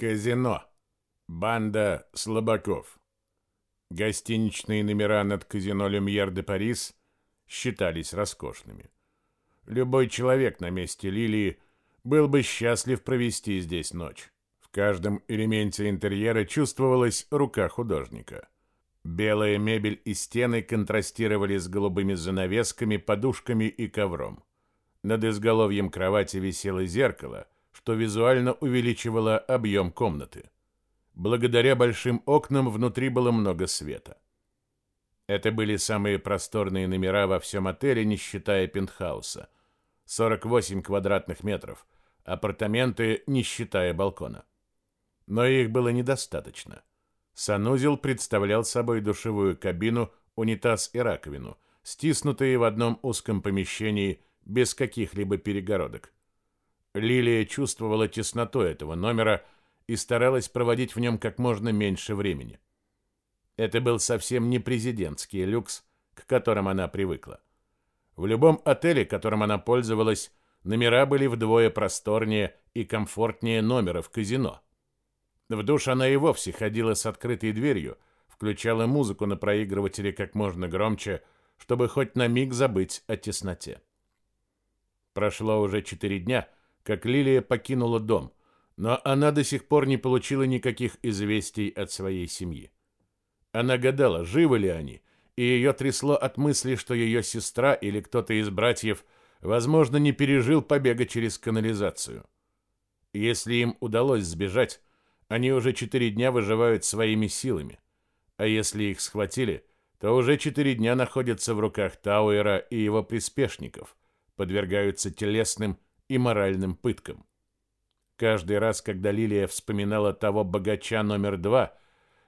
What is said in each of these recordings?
Казино. Банда слабаков. Гостиничные номера над казино «Люмьер де Парис» считались роскошными. Любой человек на месте Лилии был бы счастлив провести здесь ночь. В каждом элементе интерьера чувствовалась рука художника. Белая мебель и стены контрастировали с голубыми занавесками, подушками и ковром. Над изголовьем кровати висело зеркало, что визуально увеличивало объем комнаты. Благодаря большим окнам внутри было много света. Это были самые просторные номера во всем отеле, не считая пентхауса. 48 квадратных метров. Апартаменты, не считая балкона. Но их было недостаточно. Санузел представлял собой душевую кабину, унитаз и раковину, стиснутые в одном узком помещении без каких-либо перегородок. Лилия чувствовала тесноту этого номера и старалась проводить в нем как можно меньше времени. Это был совсем не президентский люкс, к которым она привыкла. В любом отеле, которым она пользовалась, номера были вдвое просторнее и комфортнее номера в казино. В душ она и вовсе ходила с открытой дверью, включала музыку на проигрывателе как можно громче, чтобы хоть на миг забыть о тесноте. Прошло уже четыре дня, как Лилия покинула дом, но она до сих пор не получила никаких известий от своей семьи. Она гадала, живы ли они, и ее трясло от мысли, что ее сестра или кто-то из братьев, возможно, не пережил побега через канализацию. Если им удалось сбежать, они уже четыре дня выживают своими силами, а если их схватили, то уже четыре дня находятся в руках Тауэра и его приспешников, подвергаются телесным и моральным пыткам. Каждый раз, когда Лилия вспоминала того богача номер два,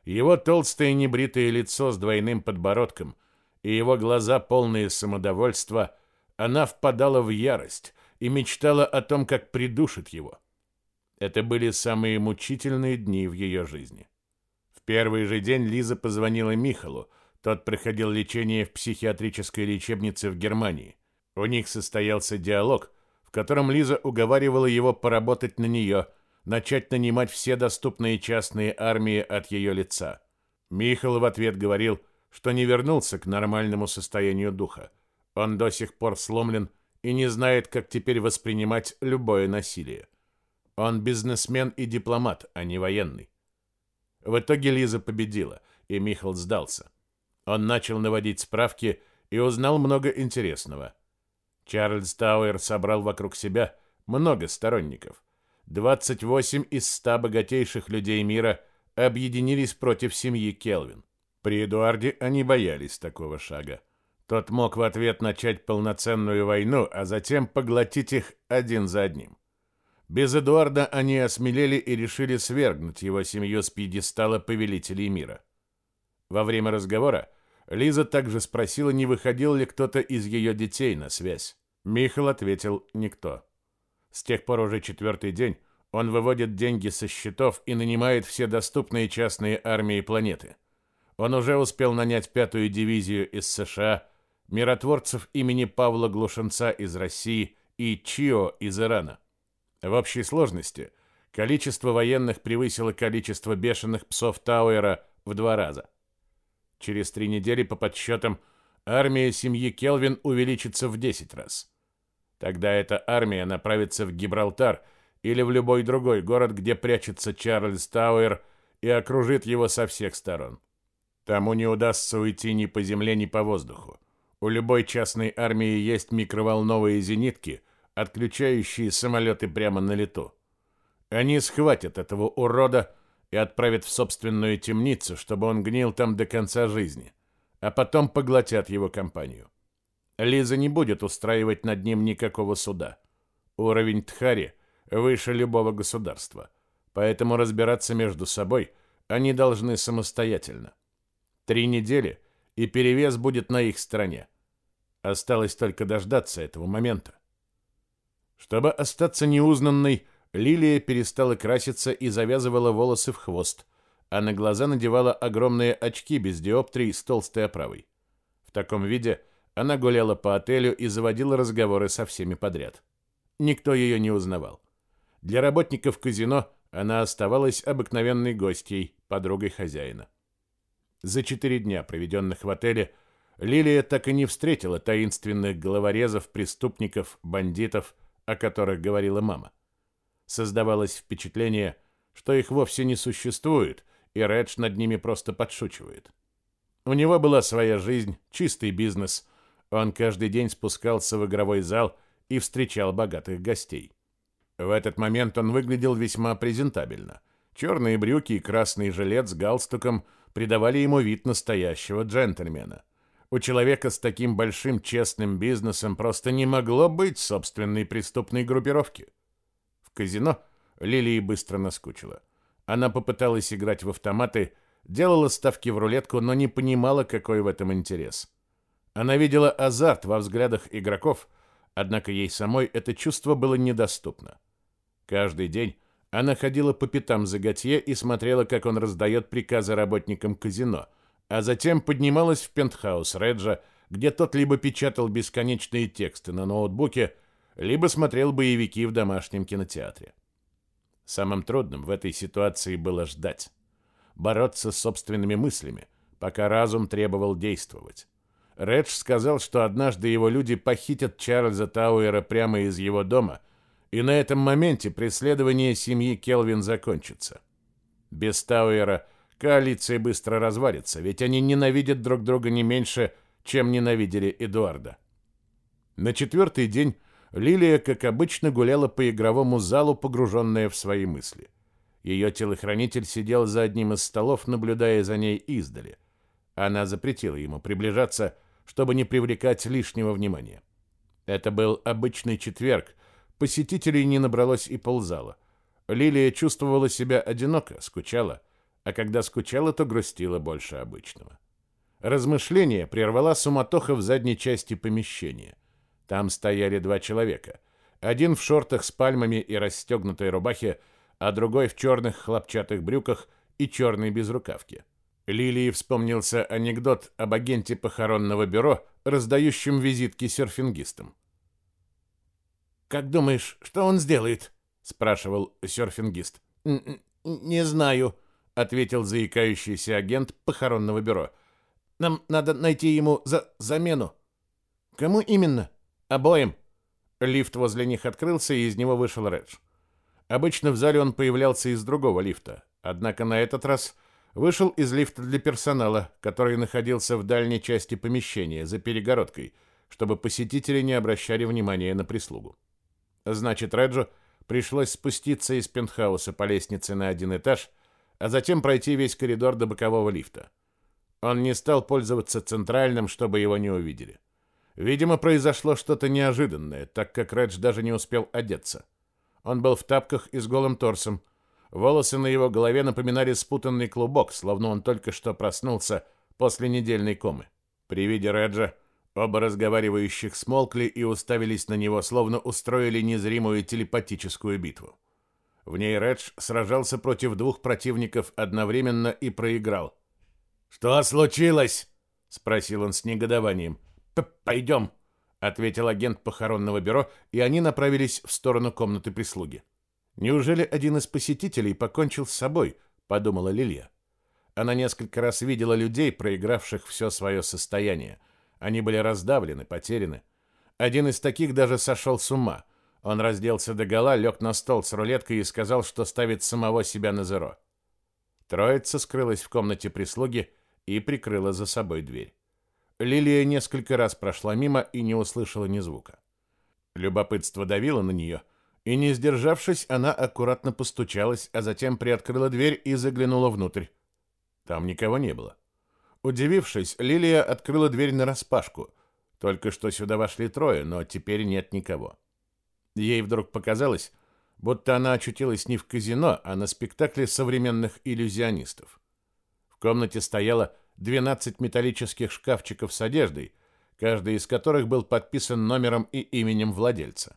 его толстое небритое лицо с двойным подбородком и его глаза полные самодовольства, она впадала в ярость и мечтала о том, как придушит его. Это были самые мучительные дни в ее жизни. В первый же день Лиза позвонила Михалу, тот проходил лечение в психиатрической лечебнице в Германии. У них состоялся диалог, котором Лиза уговаривала его поработать на нее, начать нанимать все доступные частные армии от ее лица. Михал в ответ говорил, что не вернулся к нормальному состоянию духа. Он до сих пор сломлен и не знает, как теперь воспринимать любое насилие. Он бизнесмен и дипломат, а не военный. В итоге Лиза победила, и Михал сдался. Он начал наводить справки и узнал много интересного – Чарльз Тауэр собрал вокруг себя много сторонников. 28 из 100 богатейших людей мира объединились против семьи Келвин. При Эдуарде они боялись такого шага. Тот мог в ответ начать полноценную войну, а затем поглотить их один за одним. Без Эдуарда они осмелели и решили свергнуть его семью с пьедестала повелителей мира. Во время разговора Лиза также спросила, не выходил ли кто-то из ее детей на связь. Михаил ответил «никто». С тех пор уже четвертый день он выводит деньги со счетов и нанимает все доступные частные армии планеты. Он уже успел нанять пятую дивизию из США, миротворцев имени Павла Глушенца из России и Чио из Ирана. В общей сложности количество военных превысило количество бешеных псов Тауэра в два раза. Через три недели, по подсчетам, армия семьи Келвин увеличится в 10 раз. Тогда эта армия направится в Гибралтар или в любой другой город, где прячется Чарльз Тауэр, и окружит его со всех сторон. Тому не удастся уйти ни по земле, ни по воздуху. У любой частной армии есть микроволновые зенитки, отключающие самолеты прямо на лету. Они схватят этого урода, и отправят в собственную темницу, чтобы он гнил там до конца жизни, а потом поглотят его компанию. Лиза не будет устраивать над ним никакого суда. Уровень Тхари выше любого государства, поэтому разбираться между собой они должны самостоятельно. Три недели, и перевес будет на их стороне. Осталось только дождаться этого момента. Чтобы остаться неузнанной, Лилия перестала краситься и завязывала волосы в хвост, а на глаза надевала огромные очки без диоптрий с толстой оправой. В таком виде она гуляла по отелю и заводила разговоры со всеми подряд. Никто ее не узнавал. Для работников казино она оставалась обыкновенной гостьей, подругой хозяина. За четыре дня, проведенных в отеле, Лилия так и не встретила таинственных головорезов, преступников, бандитов, о которых говорила мама. Создавалось впечатление, что их вовсе не существует, и Редж над ними просто подшучивает. У него была своя жизнь, чистый бизнес. Он каждый день спускался в игровой зал и встречал богатых гостей. В этот момент он выглядел весьма презентабельно. Черные брюки и красный жилет с галстуком придавали ему вид настоящего джентльмена. У человека с таким большим честным бизнесом просто не могло быть собственной преступной группировки. Казино Лилии быстро наскучило. Она попыталась играть в автоматы, делала ставки в рулетку, но не понимала, какой в этом интерес. Она видела азарт во взглядах игроков, однако ей самой это чувство было недоступно. Каждый день она ходила по пятам за Готье и смотрела, как он раздает приказы работникам казино, а затем поднималась в пентхаус Реджа, где тот либо печатал бесконечные тексты на ноутбуке, либо смотрел боевики в домашнем кинотеатре. Самым трудным в этой ситуации было ждать. Бороться с собственными мыслями, пока разум требовал действовать. Редж сказал, что однажды его люди похитят Чарльза Тауэра прямо из его дома, и на этом моменте преследование семьи Келвин закончится. Без Тауэра коалиция быстро развалится, ведь они ненавидят друг друга не меньше, чем ненавидели Эдуарда. На четвертый день Лилия, как обычно, гуляла по игровому залу, погруженная в свои мысли. Ее телохранитель сидел за одним из столов, наблюдая за ней издали. Она запретила ему приближаться, чтобы не привлекать лишнего внимания. Это был обычный четверг, посетителей не набралось и ползала. Лилия чувствовала себя одиноко, скучала, а когда скучала, то грустила больше обычного. Размышление прервала суматоха в задней части помещения. Там стояли два человека. Один в шортах с пальмами и расстегнутой рубахе, а другой в черных хлопчатых брюках и черной безрукавке. Лилии вспомнился анекдот об агенте похоронного бюро, раздающем визитки серфингистам. «Как думаешь, что он сделает?» — спрашивал серфингист. «Не знаю», — ответил заикающийся агент похоронного бюро. «Нам надо найти ему за замену». «Кому именно?» «Обоим». Лифт возле них открылся, и из него вышел Редж. Обычно в зале он появлялся из другого лифта, однако на этот раз вышел из лифта для персонала, который находился в дальней части помещения, за перегородкой, чтобы посетители не обращали внимания на прислугу. Значит, Реджу пришлось спуститься из пентхауса по лестнице на один этаж, а затем пройти весь коридор до бокового лифта. Он не стал пользоваться центральным, чтобы его не увидели. Видимо, произошло что-то неожиданное, так как Редж даже не успел одеться. Он был в тапках и с голым торсом. Волосы на его голове напоминали спутанный клубок, словно он только что проснулся после недельной комы. При виде Реджа оба разговаривающих смолкли и уставились на него, словно устроили незримую телепатическую битву. В ней Редж сражался против двух противников одновременно и проиграл. «Что случилось?» — спросил он с негодованием. «Пойдем», — ответил агент похоронного бюро, и они направились в сторону комнаты прислуги. «Неужели один из посетителей покончил с собой?» — подумала Лилия. Она несколько раз видела людей, проигравших все свое состояние. Они были раздавлены, потеряны. Один из таких даже сошел с ума. Он разделся догола, лег на стол с рулеткой и сказал, что ставит самого себя на зеро. Троица скрылась в комнате прислуги и прикрыла за собой дверь. Лилия несколько раз прошла мимо и не услышала ни звука. Любопытство давило на нее, и, не сдержавшись, она аккуратно постучалась, а затем приоткрыла дверь и заглянула внутрь. Там никого не было. Удивившись, Лилия открыла дверь нараспашку. Только что сюда вошли трое, но теперь нет никого. Ей вдруг показалось, будто она очутилась не в казино, а на спектакле современных иллюзионистов. В комнате стояла 12 металлических шкафчиков с одеждой, каждый из которых был подписан номером и именем владельца.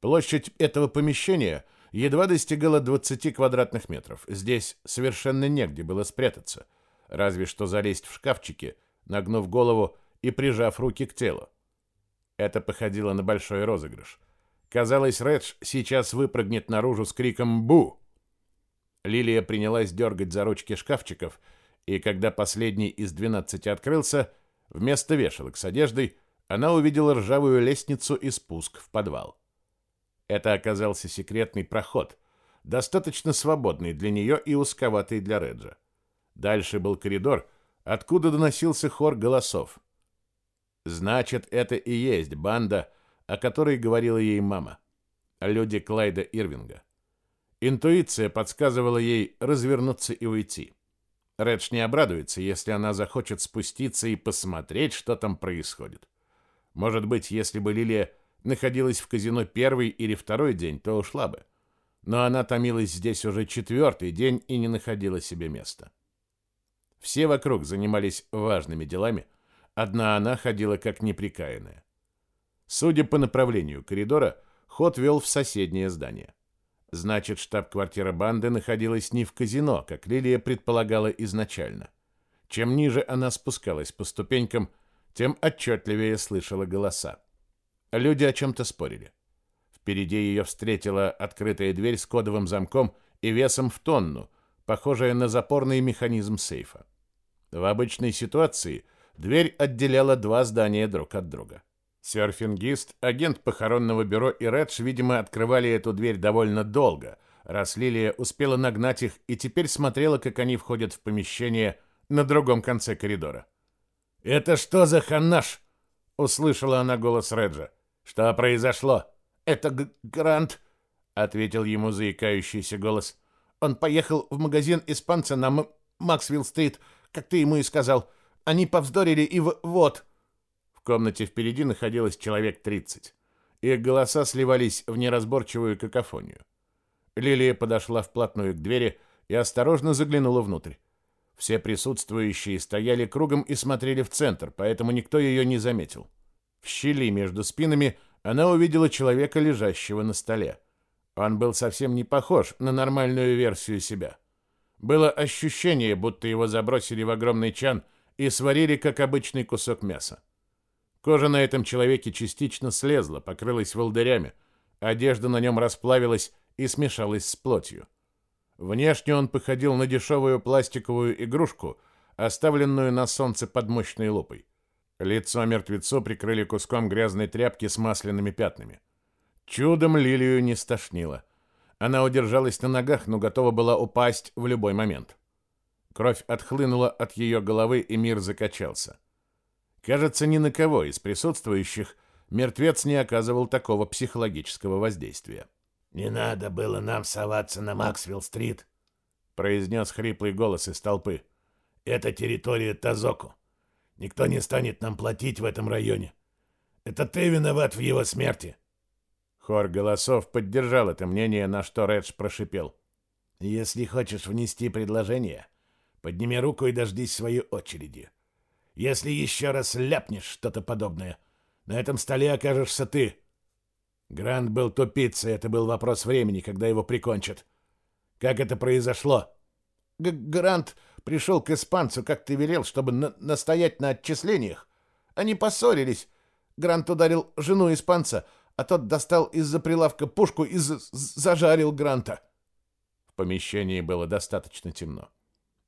Площадь этого помещения едва достигала 20 квадратных метров. Здесь совершенно негде было спрятаться, разве что залезть в шкафчики, нагнув голову и прижав руки к телу. Это походило на большой розыгрыш. Казалось, Редж сейчас выпрыгнет наружу с криком «Бу!». Лилия принялась дергать за ручки шкафчиков, и когда последний из двенадцати открылся, вместо вешалок с одеждой она увидела ржавую лестницу и спуск в подвал. Это оказался секретный проход, достаточно свободный для нее и узковатый для Реджа. Дальше был коридор, откуда доносился хор голосов. Значит, это и есть банда, о которой говорила ей мама. Люди Клайда Ирвинга. Интуиция подсказывала ей развернуться и уйти. Редж не обрадуется, если она захочет спуститься и посмотреть, что там происходит. Может быть, если бы Лилия находилась в казино первый или второй день, то ушла бы. Но она томилась здесь уже четвертый день и не находила себе места. Все вокруг занимались важными делами, одна она ходила как неприкаянная. Судя по направлению коридора, ход вел в соседнее здание. Значит, штаб-квартира банды находилась не в казино, как Лилия предполагала изначально. Чем ниже она спускалась по ступенькам, тем отчетливее слышала голоса. Люди о чем-то спорили. Впереди ее встретила открытая дверь с кодовым замком и весом в тонну, похожая на запорный механизм сейфа. В обычной ситуации дверь отделяла два здания друг от друга. Серфингист, агент похоронного бюро и Редж, видимо, открывали эту дверь довольно долго, раз Лилия успела нагнать их и теперь смотрела, как они входят в помещение на другом конце коридора. «Это что за ханаш?» — услышала она голос Реджа. «Что произошло?» «Это Грант», — ответил ему заикающийся голос. «Он поехал в магазин испанца на Максвилл-стрит, как ты ему и сказал. Они повздорили и вот...» Комнате впереди находилось человек 30. Их голоса сливались в неразборчивую какофонию. Лилия подошла вплотную к двери и осторожно заглянула внутрь. Все присутствующие стояли кругом и смотрели в центр, поэтому никто ее не заметил. В щели между спинами она увидела человека, лежащего на столе. Он был совсем не похож на нормальную версию себя. Было ощущение, будто его забросили в огромный чан и сварили, как обычный кусок мяса. Кожа на этом человеке частично слезла, покрылась волдырями. Одежда на нем расплавилась и смешалась с плотью. Внешне он походил на дешевую пластиковую игрушку, оставленную на солнце под мощной лупой. Лицо мертвецу прикрыли куском грязной тряпки с масляными пятнами. Чудом Лилию не стошнило. Она удержалась на ногах, но готова была упасть в любой момент. Кровь отхлынула от ее головы, и мир закачался. Кажется, ни на кого из присутствующих мертвец не оказывал такого психологического воздействия. «Не надо было нам соваться на Максвелл-стрит», — произнес хриплый голос из толпы. «Это территория Тазоку. Никто не станет нам платить в этом районе. Это ты виноват в его смерти». Хор голосов поддержал это мнение, на что Редж прошипел. «Если хочешь внести предложение, подними руку и дождись своей очереди. Если еще раз ляпнешь что-то подобное, на этом столе окажешься ты. Грант был тупицей, это был вопрос времени, когда его прикончат. Как это произошло? Г Грант пришел к испанцу, как ты велел, чтобы на настоять на отчислениях. Они поссорились. Грант ударил жену испанца, а тот достал из-за прилавка пушку и зажарил Гранта. В помещении было достаточно темно.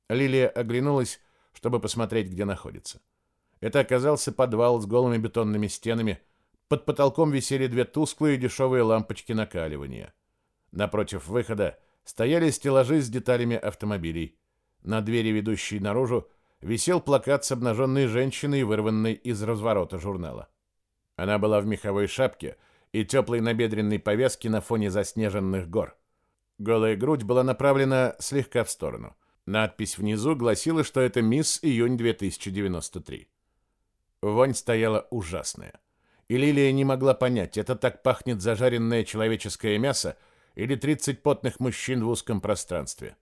Лилия оглянулась чтобы посмотреть, где находится. Это оказался подвал с голыми бетонными стенами. Под потолком висели две тусклые дешевые лампочки накаливания. Напротив выхода стояли стеллажи с деталями автомобилей. На двери, ведущей наружу, висел плакат с обнаженной женщиной, вырванной из разворота журнала. Она была в меховой шапке и теплой набедренной повязке на фоне заснеженных гор. Голая грудь была направлена слегка в сторону. Надпись внизу гласила, что это мисс июнь 2093. Вонь стояла ужасная. И Лилия не могла понять, это так пахнет зажаренное человеческое мясо или 30 потных мужчин в узком пространстве.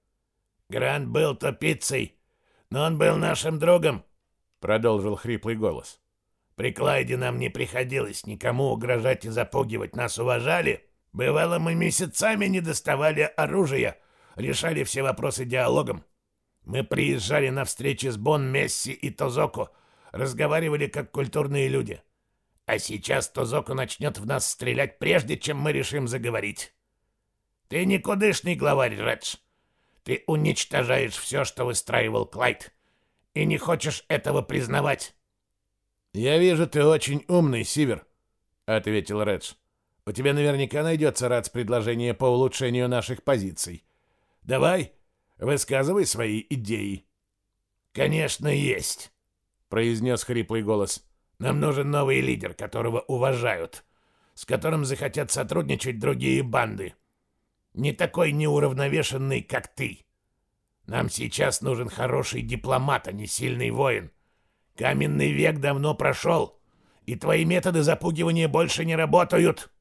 «Грант был тупицей, но он был нашим другом», — продолжил хриплый голос. «При Клайде нам не приходилось никому угрожать и запугивать, нас уважали. Бывало, мы месяцами не доставали оружия, решали все вопросы диалогом. Мы приезжали на встречи с Бон, Месси и Тозоко, разговаривали как культурные люди. А сейчас Тозоко начнет в нас стрелять, прежде чем мы решим заговорить. Ты никудышный главарь, Редж. Ты уничтожаешь все, что выстраивал Клайд, и не хочешь этого признавать. «Я вижу, ты очень умный, Сивер», — ответил Редж. «У тебя наверняка найдется рад предложение по улучшению наших позиций. Давай, высказывай свои идеи». «Конечно, есть», — произнес хриплый голос. «Нам нужен новый лидер, которого уважают, с которым захотят сотрудничать другие банды не такой неуравновешенный, как ты. Нам сейчас нужен хороший дипломат, а не сильный воин. Каменный век давно прошел, и твои методы запугивания больше не работают.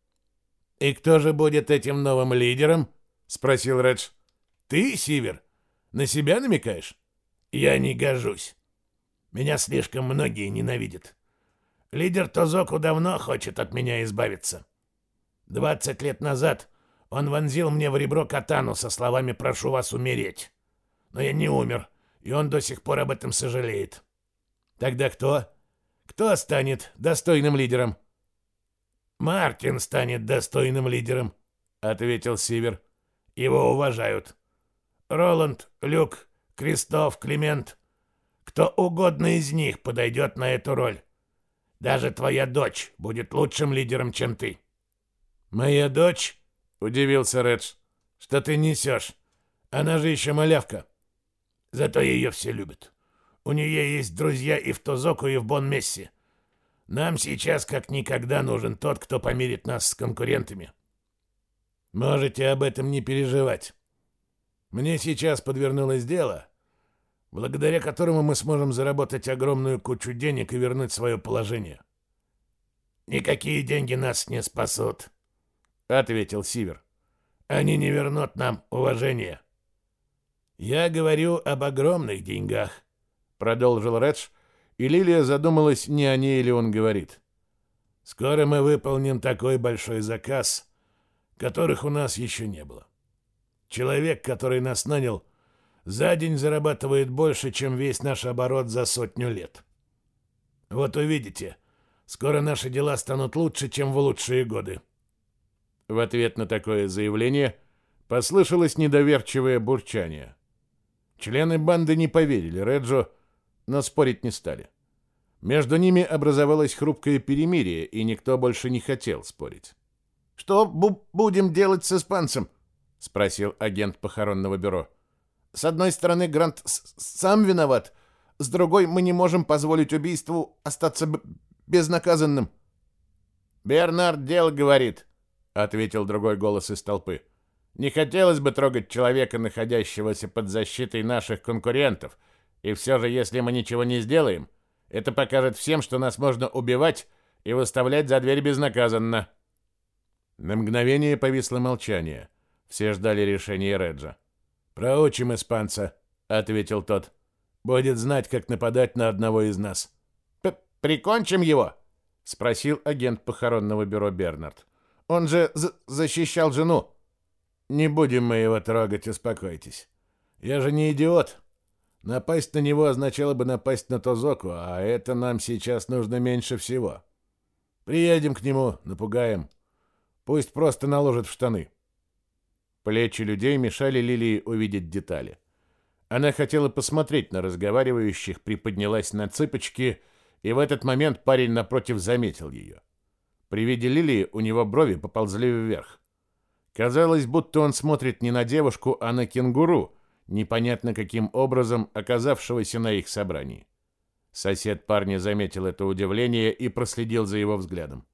И кто же будет этим новым лидером? спросил Редж. Ты, Сивер? На себя намекаешь? Я не гожусь. Меня слишком многие ненавидят. Лидер Тозоку давно хочет от меня избавиться. Двадцать лет назад он вонзил мне в ребро катану со словами «прошу вас умереть». Но я не умер, и он до сих пор об этом сожалеет. Тогда кто? Кто станет достойным лидером? Мартин станет достойным лидером, ответил Сивер. Его уважают. Роланд, Люк, Кристоф, Климент. Кто угодно из них подойдет на эту роль. Даже твоя дочь будет лучшим лидером, чем ты. Моя дочь? Удивился Редж. Что ты несешь? Она же еще малявка. Зато ее все любят. У нее есть друзья и в Тозоку, и в Бон-Мессе. Нам сейчас как никогда нужен тот, кто помирит нас с конкурентами. Можете об этом не переживать. Мне сейчас подвернулось дело, благодаря которому мы сможем заработать огромную кучу денег и вернуть свое положение. Никакие деньги нас не спасут, ответил Сивер. Они не вернут нам уважение. Я говорю об огромных деньгах, продолжил Редж, и Лилия задумалась, не о ней ли он говорит. Скоро мы выполним такой большой заказ, которых у нас еще не было. Человек, который нас нанял, за день зарабатывает больше, чем весь наш оборот за сотню лет. Вот увидите, скоро наши дела станут лучше, чем в лучшие годы. В ответ на такое заявление послышалось недоверчивое бурчание. Члены банды не поверили Реджо, но спорить не стали. Между ними образовалось хрупкое перемирие, и никто больше не хотел спорить. «Что бу будем делать с испанцем?» — спросил агент похоронного бюро. «С одной стороны, Грант сам виноват, с другой мы не можем позволить убийству остаться безнаказанным». «Бернард дел говорит», — ответил другой голос из толпы. «Не хотелось бы трогать человека, находящегося под защитой наших конкурентов, и все же, если мы ничего не сделаем, это покажет всем, что нас можно убивать и выставлять за дверь безнаказанно». На мгновение повисло молчание. Все ждали решения Реджа. «Проучим испанца», — ответил тот. «Будет знать, как нападать на одного из нас». «Прикончим его?» — спросил агент похоронного бюро Бернард. Он же защищал жену. Не будем мы его трогать, успокойтесь. Я же не идиот. Напасть на него означало бы напасть на Тозоку, а это нам сейчас нужно меньше всего. Приедем к нему, напугаем. Пусть просто наложит в штаны. Плечи людей мешали Лилии увидеть детали. Она хотела посмотреть на разговаривающих, приподнялась на цыпочки, и в этот момент парень напротив заметил ее. При виде Лилии у него брови поползли вверх. Казалось, будто он смотрит не на девушку, а на кенгуру, непонятно каким образом оказавшегося на их собрании. Сосед парня заметил это удивление и проследил за его взглядом.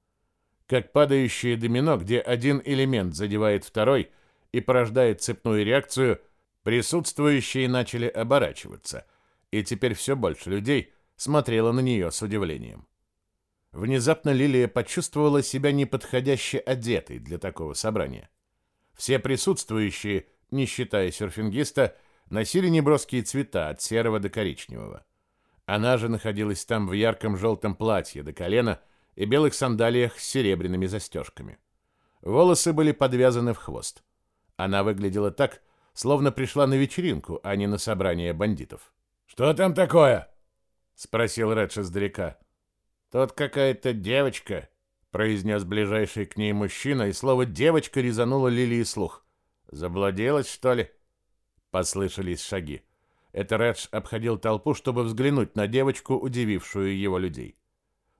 Как падающее домино, где один элемент задевает второй и порождает цепную реакцию, присутствующие начали оборачиваться, и теперь все больше людей смотрело на нее с удивлением. Внезапно Лилия почувствовала себя неподходяще одетой для такого собрания. Все присутствующие, не считая серфингиста, носили неброские цвета от серого до коричневого. Она же находилась там в ярком желтом платье до колена и белых сандалиях с серебряными застежками. Волосы были подвязаны в хвост. Она выглядела так, словно пришла на вечеринку, а не на собрание бандитов. «Что там такое?» — спросил Редж издалека. «Тут какая-то девочка», — произнес ближайший к ней мужчина, и слово «девочка» резануло Лилии слух. «Заблудилась, что ли?» Послышались шаги. Это Редж обходил толпу, чтобы взглянуть на девочку, удивившую его людей.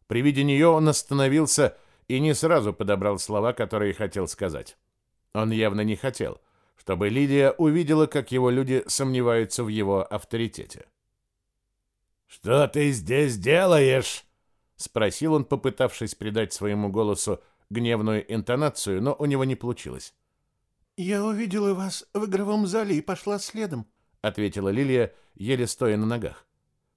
При виде нее он остановился и не сразу подобрал слова, которые хотел сказать. Он явно не хотел, чтобы Лидия увидела, как его люди сомневаются в его авторитете. «Что ты здесь делаешь?» — спросил он, попытавшись придать своему голосу гневную интонацию, но у него не получилось. «Я увидела вас в игровом зале и пошла следом», — ответила Лилия, еле стоя на ногах.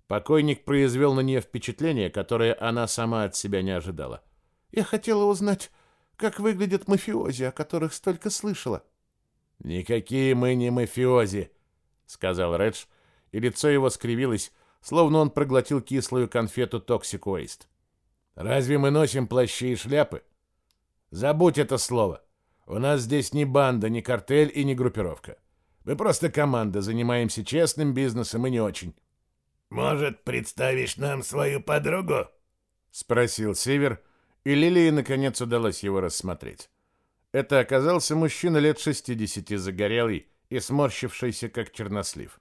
Покойник произвел на нее впечатление, которое она сама от себя не ожидала. «Я хотела узнать, как выглядят мафиози, о которых столько слышала». «Никакие мы не мафиози», — сказал Редж, и лицо его скривилось, словно он проглотил кислую конфету Toxic Waste. «Разве мы носим плащи и шляпы? Забудь это слово. У нас здесь ни банда, ни картель и ни группировка. Мы просто команда, занимаемся честным бизнесом и не очень». «Может, представишь нам свою подругу?» — спросил Север, и Лилии наконец удалось его рассмотреть. Это оказался мужчина лет 60, загорелый и сморщившийся, как чернослив.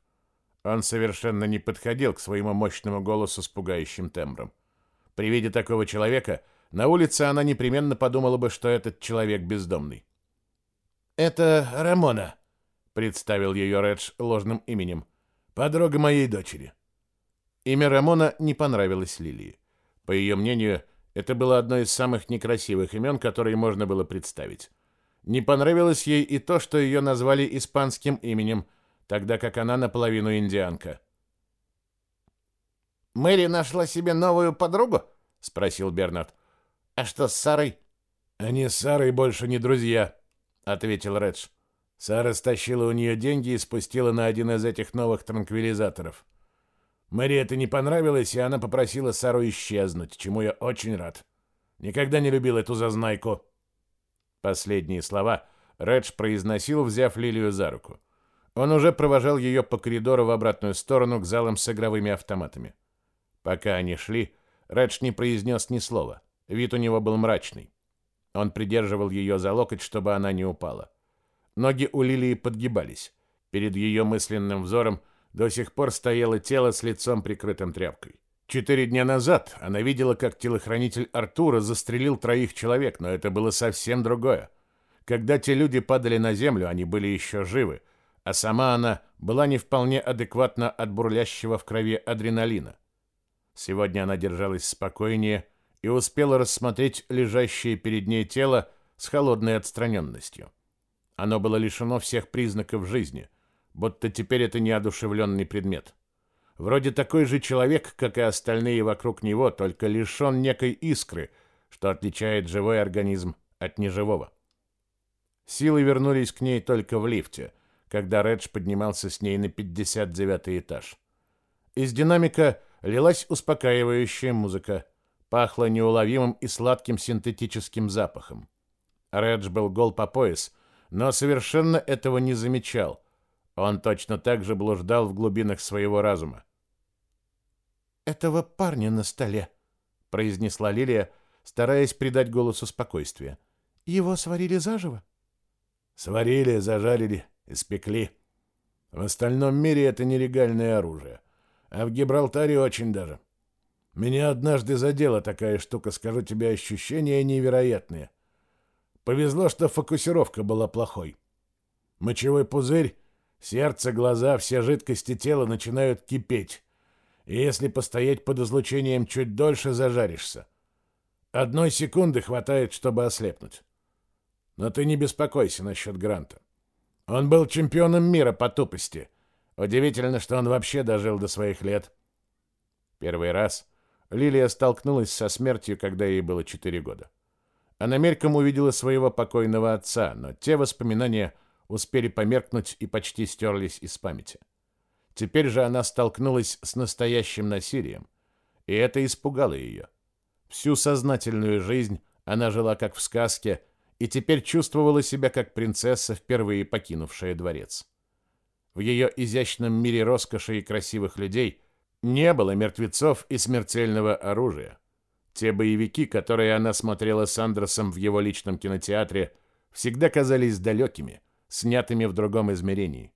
Он совершенно не подходил к своему мощному голосу с пугающим тембром. При виде такого человека на улице она непременно подумала бы, что этот человек бездомный. «Это Рамона», — представил ее Редж ложным именем. «Подруга моей дочери». Имя Рамона не понравилось Лилии. По ее мнению, это было одно из самых некрасивых имен, которые можно было представить. Не понравилось ей и то, что ее назвали испанским именем, тогда как она наполовину индианка. «Мэри нашла себе новую подругу?» — спросил Бернард. «А что с Сарой?» «Они с Сарой больше не друзья», — ответил Редж. Сара стащила у нее деньги и спустила на один из этих новых транквилизаторов. Мэри это не понравилось, и она попросила Сару исчезнуть, чему я очень рад. Никогда не любил эту зазнайку. Последние слова Редж произносил, взяв Лилию за руку. Он уже провожал ее по коридору в обратную сторону к залам с игровыми автоматами. Пока они шли, Редж не произнес ни слова. Вид у него был мрачный. Он придерживал ее за локоть, чтобы она не упала. Ноги у Лилии подгибались. Перед ее мысленным взором до сих пор стояло тело с лицом прикрытым тряпкой. Четыре дня назад она видела, как телохранитель Артура застрелил троих человек, но это было совсем другое. Когда те люди падали на землю, они были еще живы, а сама она была не вполне адекватна от бурлящего в крови адреналина. Сегодня она держалась спокойнее и успела рассмотреть лежащее перед ней тело с холодной отстраненностью. Оно было лишено всех признаков жизни, будто теперь это неодушевленный предмет. Вроде такой же человек, как и остальные вокруг него, только лишен некой искры, что отличает живой организм от неживого. Силы вернулись к ней только в лифте, когда Редж поднимался с ней на 59 этаж. Из динамика лилась успокаивающая музыка, пахло неуловимым и сладким синтетическим запахом. Редж был гол по пояс, но совершенно этого не замечал. Он точно так же блуждал в глубинах своего разума этого парня на столе», — произнесла Лилия, стараясь придать голосу спокойствие. «Его сварили заживо?» «Сварили, зажарили, испекли. В остальном мире это нелегальное оружие, а в Гибралтаре очень даже. Меня однажды задела такая штука, скажу тебе, ощущения невероятные. Повезло, что фокусировка была плохой. Мочевой пузырь, сердце, глаза, все жидкости тела начинают кипеть» и если постоять под излучением чуть дольше, зажаришься. Одной секунды хватает, чтобы ослепнуть. Но ты не беспокойся насчет Гранта. Он был чемпионом мира по тупости. Удивительно, что он вообще дожил до своих лет. Первый раз Лилия столкнулась со смертью, когда ей было четыре года. Она мельком увидела своего покойного отца, но те воспоминания успели померкнуть и почти стерлись из памяти. Теперь же она столкнулась с настоящим насилием, и это испугало ее. Всю сознательную жизнь она жила как в сказке и теперь чувствовала себя как принцесса, впервые покинувшая дворец. В ее изящном мире роскоши и красивых людей не было мертвецов и смертельного оружия. Те боевики, которые она смотрела с Андерсом в его личном кинотеатре, всегда казались далекими, снятыми в другом измерении.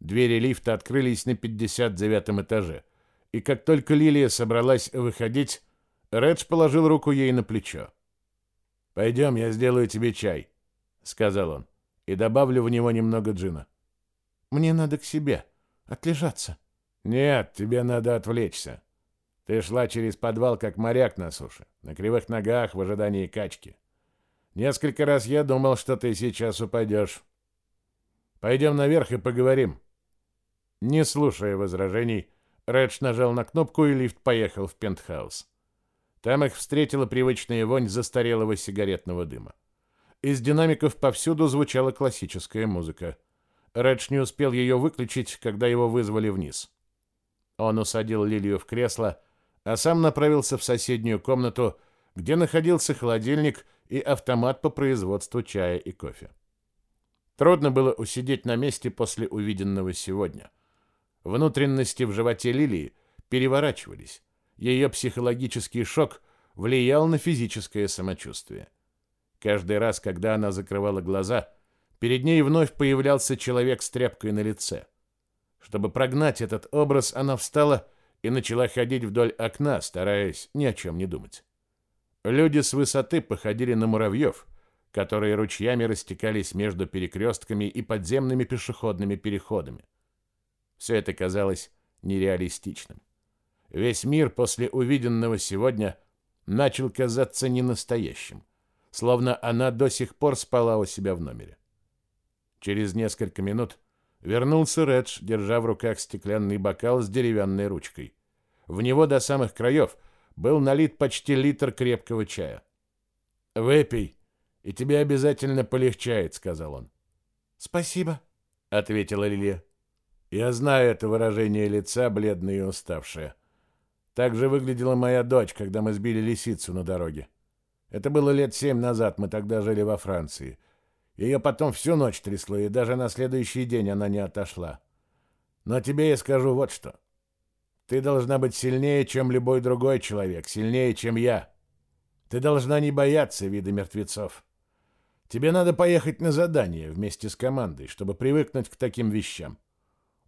Двери лифта открылись на 59 этаже, и как только Лилия собралась выходить, Редж положил руку ей на плечо. «Пойдем, я сделаю тебе чай», — сказал он, — «и добавлю в него немного джина». «Мне надо к себе, отлежаться». «Нет, тебе надо отвлечься. Ты шла через подвал, как моряк на суше, на кривых ногах в ожидании качки. Несколько раз я думал, что ты сейчас упадешь. Пойдем наверх и поговорим». Не слушая возражений, Редж нажал на кнопку, и лифт поехал в пентхаус. Там их встретила привычная вонь застарелого сигаретного дыма. Из динамиков повсюду звучала классическая музыка. Редж не успел ее выключить, когда его вызвали вниз. Он усадил Лилию в кресло, а сам направился в соседнюю комнату, где находился холодильник и автомат по производству чая и кофе. Трудно было усидеть на месте после увиденного сегодня — Внутренности в животе Лилии переворачивались. Ее психологический шок влиял на физическое самочувствие. Каждый раз, когда она закрывала глаза, перед ней вновь появлялся человек с тряпкой на лице. Чтобы прогнать этот образ, она встала и начала ходить вдоль окна, стараясь ни о чем не думать. Люди с высоты походили на муравьев, которые ручьями растекались между перекрестками и подземными пешеходными переходами. Все это казалось нереалистичным. Весь мир после увиденного сегодня начал казаться ненастоящим, словно она до сих пор спала у себя в номере. Через несколько минут вернулся Редж, держа в руках стеклянный бокал с деревянной ручкой. В него до самых краев был налит почти литр крепкого чая. «Выпей, и тебе обязательно полегчает», — сказал он. «Спасибо», — ответила Лилия. Я знаю это выражение лица, бледное и уставшее. Так же выглядела моя дочь, когда мы сбили лисицу на дороге. Это было лет семь назад, мы тогда жили во Франции. Ее потом всю ночь трясло, и даже на следующий день она не отошла. Но тебе я скажу вот что. Ты должна быть сильнее, чем любой другой человек, сильнее, чем я. Ты должна не бояться вида мертвецов. Тебе надо поехать на задание вместе с командой, чтобы привыкнуть к таким вещам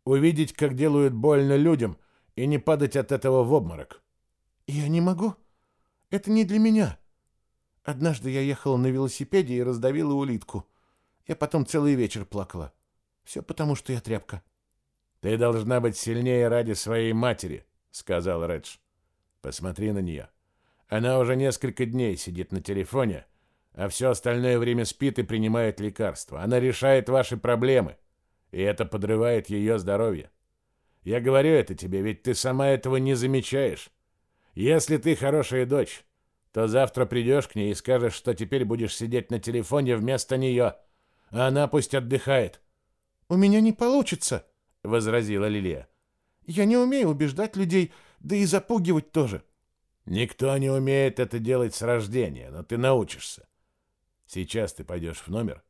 увидеть, как делают больно людям, и не падать от этого в обморок. Я не могу. Это не для меня. Однажды я ехала на велосипеде и раздавила улитку. Я потом целый вечер плакала. Все потому, что я тряпка. Ты должна быть сильнее ради своей матери, сказал Редж. Посмотри на нее. Она уже несколько дней сидит на телефоне, а все остальное время спит и принимает лекарства. Она решает ваши проблемы и это подрывает ее здоровье. Я говорю это тебе, ведь ты сама этого не замечаешь. Если ты хорошая дочь, то завтра придешь к ней и скажешь, что теперь будешь сидеть на телефоне вместо нее, а она пусть отдыхает. «У меня не получится», — возразила Лилия. «Я не умею убеждать людей, да и запугивать тоже». «Никто не умеет это делать с рождения, но ты научишься. Сейчас ты пойдешь в номер,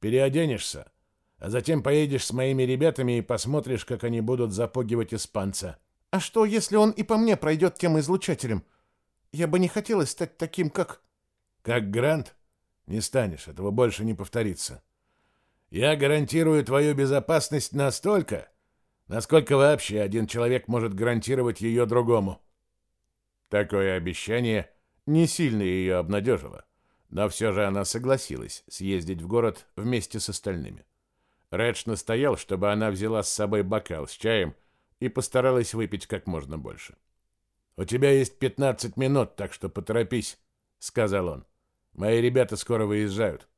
переоденешься, а затем поедешь с моими ребятами и посмотришь, как они будут запугивать испанца. А что, если он и по мне пройдет тем излучателем? Я бы не хотела стать таким, как... Как Грант? Не станешь, этого больше не повторится. Я гарантирую твою безопасность настолько, насколько вообще один человек может гарантировать ее другому. Такое обещание не сильно ее обнадежило, но все же она согласилась съездить в город вместе с остальными. Редж настоял, чтобы она взяла с собой бокал с чаем и постаралась выпить как можно больше. «У тебя есть 15 минут, так что поторопись», — сказал он. «Мои ребята скоро выезжают».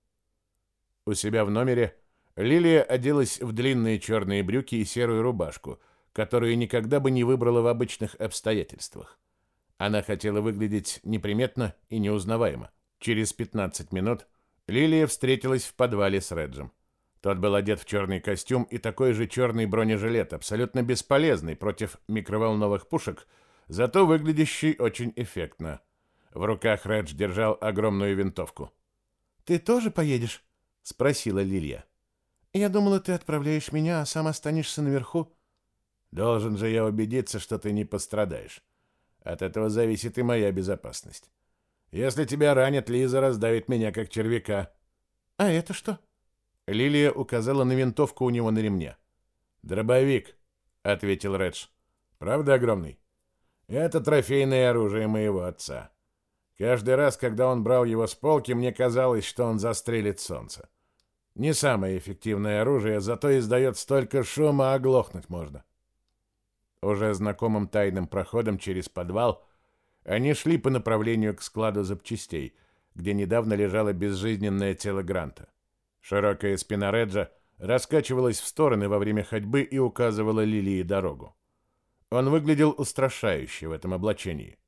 У себя в номере Лилия оделась в длинные черные брюки и серую рубашку, которую никогда бы не выбрала в обычных обстоятельствах. Она хотела выглядеть неприметно и неузнаваемо. Через 15 минут Лилия встретилась в подвале с Реджем. Тот был одет в черный костюм и такой же черный бронежилет, абсолютно бесполезный против микроволновых пушек, зато выглядящий очень эффектно. В руках Редж держал огромную винтовку. «Ты тоже поедешь?» — спросила Лилия. «Я думала, ты отправляешь меня, а сам останешься наверху». «Должен же я убедиться, что ты не пострадаешь. От этого зависит и моя безопасность. Если тебя ранят, Лиза раздавит меня, как червяка». «А это что?» Лилия указала на винтовку у него на ремне. «Дробовик», — ответил Редж. «Правда огромный?» «Это трофейное оружие моего отца. Каждый раз, когда он брал его с полки, мне казалось, что он застрелит солнце. Не самое эффективное оружие, зато издает столько шума, оглохнуть можно». Уже знакомым тайным проходом через подвал они шли по направлению к складу запчастей, где недавно лежало безжизненное тело Гранта. Широкая спина Реджа раскачивалась в стороны во время ходьбы и указывала Лилии дорогу. Он выглядел устрашающе в этом облачении.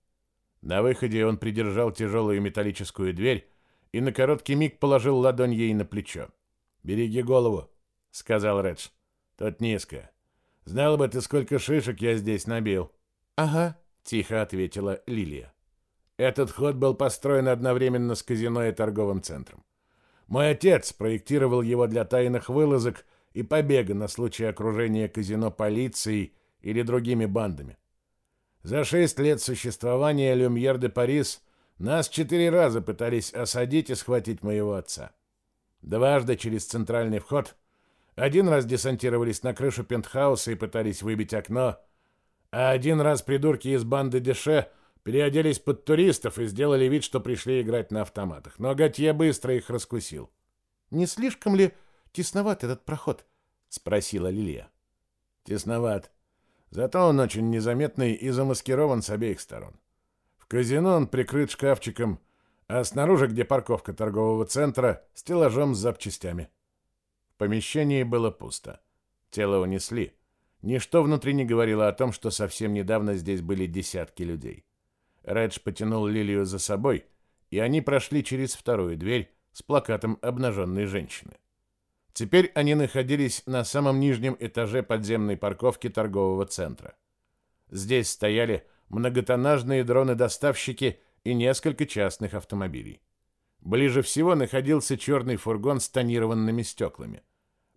На выходе он придержал тяжелую металлическую дверь и на короткий миг положил ладонь ей на плечо. «Береги голову», — сказал Редж. «Тут низко. Знал бы ты, сколько шишек я здесь набил». «Ага», — тихо ответила Лилия. Этот ход был построен одновременно с казино и торговым центром. Мой отец проектировал его для тайных вылазок и побега на случай окружения казино полицией или другими бандами. За шесть лет существования Люмьер де Парис нас четыре раза пытались осадить и схватить моего отца. Дважды через центральный вход, один раз десантировались на крышу пентхауса и пытались выбить окно, а один раз придурки из банды Деше переоделись под туристов и сделали вид, что пришли играть на автоматах. Но Готье быстро их раскусил. «Не слишком ли тесноват этот проход?» — спросила Лилия. «Тесноват. Зато он очень незаметный и замаскирован с обеих сторон. В казино он прикрыт шкафчиком, а снаружи, где парковка торгового центра, стеллажом с запчастями». В помещении было пусто. Тело унесли. Ничто внутри не говорило о том, что совсем недавно здесь были десятки людей. Редж потянул Лилию за собой, и они прошли через вторую дверь с плакатом обнаженной женщины. Теперь они находились на самом нижнем этаже подземной парковки торгового центра. Здесь стояли многотоннажные дроны-доставщики и несколько частных автомобилей. Ближе всего находился черный фургон с тонированными стеклами.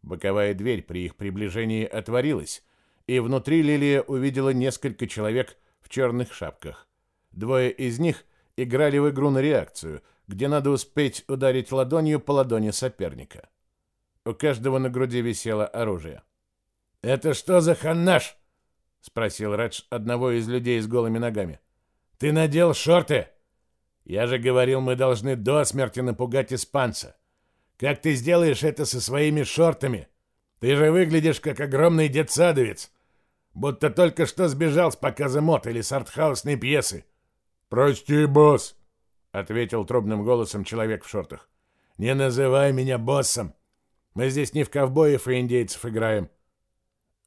Боковая дверь при их приближении отворилась, и внутри Лилия увидела несколько человек в черных шапках. Двое из них играли в игру на реакцию, где надо успеть ударить ладонью по ладони соперника. У каждого на груди висело оружие. «Это что за ханнаш?» — спросил Редж одного из людей с голыми ногами. «Ты надел шорты?» «Я же говорил, мы должны до смерти напугать испанца. Как ты сделаешь это со своими шортами? Ты же выглядишь как огромный детсадовец, будто только что сбежал с показа мод или с артхаусной пьесы. «Прости, босс», — ответил трубным голосом человек в шортах. «Не называй меня боссом. Мы здесь не в ковбоев и индейцев играем».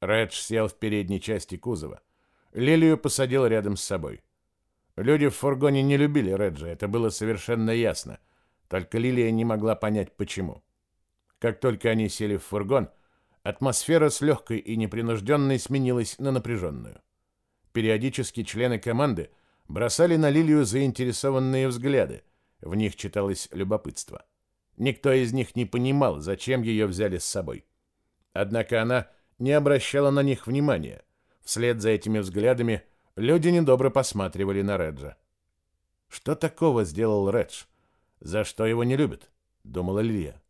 Редж сел в передней части кузова. Лилию посадил рядом с собой. Люди в фургоне не любили Реджа, это было совершенно ясно. Только Лилия не могла понять, почему. Как только они сели в фургон, атмосфера с легкой и непринужденной сменилась на напряженную. Периодически члены команды — бросали на Лилию заинтересованные взгляды. В них читалось любопытство. Никто из них не понимал, зачем ее взяли с собой. Однако она не обращала на них внимания. Вслед за этими взглядами люди недобро посматривали на Реджа. Что такого сделал Редж? За что его не любят? Думала Лилия.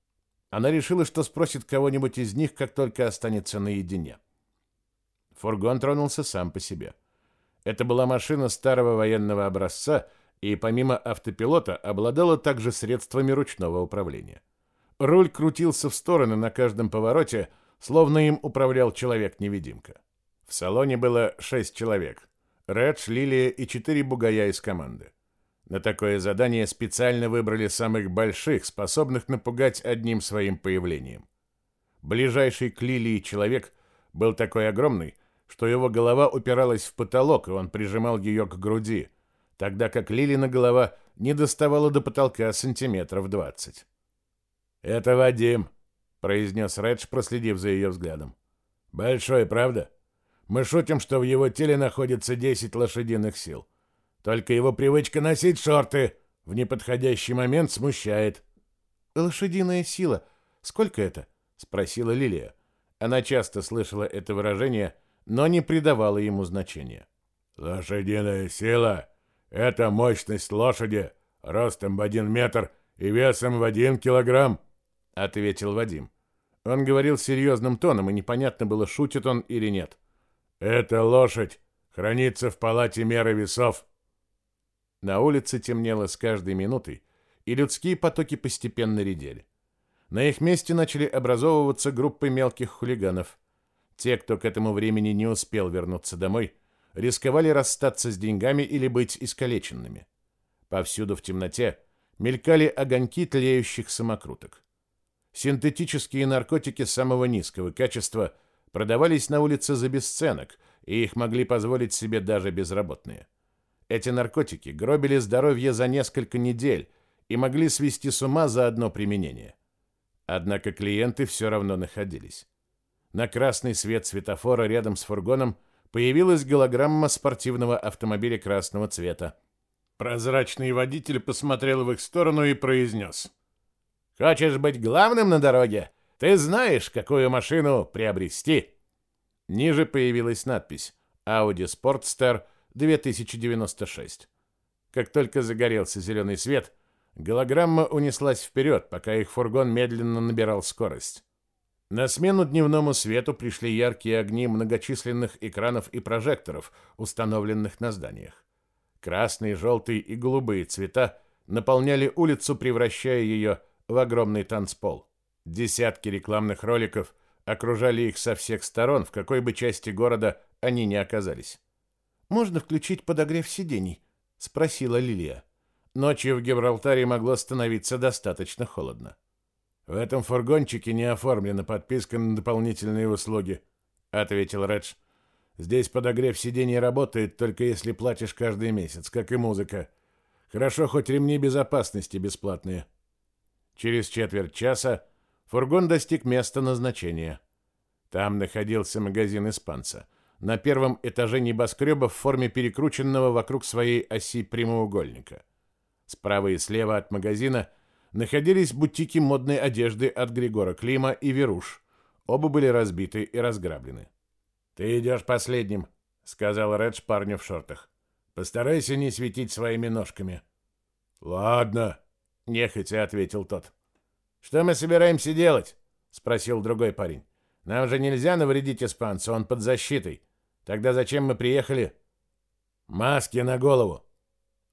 Она решила, что спросит кого-нибудь из них, как только останется наедине. Фургон тронулся сам по себе. Это была машина старого военного образца и помимо автопилота обладала также средствами ручного управления. Руль крутился в стороны на каждом повороте, словно им управлял человек-невидимка. В салоне было шесть человек. Редж, Лилия и четыре бугая из команды. На такое задание специально выбрали самых больших, способных напугать одним своим появлением. Ближайший к Лилии человек был такой огромный, что его голова упиралась в потолок, и он прижимал ее к груди, тогда как Лилина голова не доставала до потолка сантиметров двадцать. «Это Вадим», — произнес Редж, проследив за ее взглядом. «Большой, правда? Мы шутим, что в его теле находится десять лошадиных сил. Только его привычка носить шорты в неподходящий момент смущает». «Лошадиная сила. Сколько это?» — спросила Лилия. Она часто слышала это выражение — но не придавала ему значения. «Лошадиная сила — это мощность лошади ростом в один метр и весом в один килограмм», — ответил Вадим. Он говорил серьезным тоном, и непонятно было, шутит он или нет. «Эта лошадь хранится в палате меры весов». На улице темнело с каждой минутой, и людские потоки постепенно редели. На их месте начали образовываться группы мелких хулиганов. Те, кто к этому времени не успел вернуться домой, рисковали расстаться с деньгами или быть искалеченными. Повсюду в темноте мелькали огоньки тлеющих самокруток. Синтетические наркотики самого низкого качества продавались на улице за бесценок, и их могли позволить себе даже безработные. Эти наркотики гробили здоровье за несколько недель и могли свести с ума за одно применение. Однако клиенты все равно находились. На красный свет светофора рядом с фургоном появилась голограмма спортивного автомобиля красного цвета. Прозрачный водитель посмотрел в их сторону и произнес — Хочешь быть главным на дороге? Ты знаешь, какую машину приобрести. Ниже появилась надпись Audi Sportster 2096. Как только загорелся зеленый свет, голограмма унеслась вперед, пока их фургон медленно набирал скорость. На смену дневному свету пришли яркие огни многочисленных экранов и прожекторов, установленных на зданиях. Красные, желтые и голубые цвета наполняли улицу, превращая ее в огромный танцпол. Десятки рекламных роликов окружали их со всех сторон, в какой бы части города они ни оказались. «Можно включить подогрев сидений?» — спросила Лилия. Ночью в Гибралтаре могло становиться достаточно холодно. «В этом фургончике не оформлена подписка на дополнительные услуги», — ответил Редж. «Здесь подогрев сидений работает, только если платишь каждый месяц, как и музыка. Хорошо, хоть ремни безопасности бесплатные». Через четверть часа фургон достиг места назначения. Там находился магазин испанца. На первом этаже небоскреба в форме перекрученного вокруг своей оси прямоугольника. Справа и слева от магазина находились бутики модной одежды от Григора Клима и Веруш. Оба были разбиты и разграблены. «Ты идешь последним», — сказал Редж парню в шортах. «Постарайся не светить своими ножками». «Ладно», — нехотя ответил тот. «Что мы собираемся делать?» — спросил другой парень. «Нам же нельзя навредить испанцу, он под защитой. Тогда зачем мы приехали?» «Маски на голову!»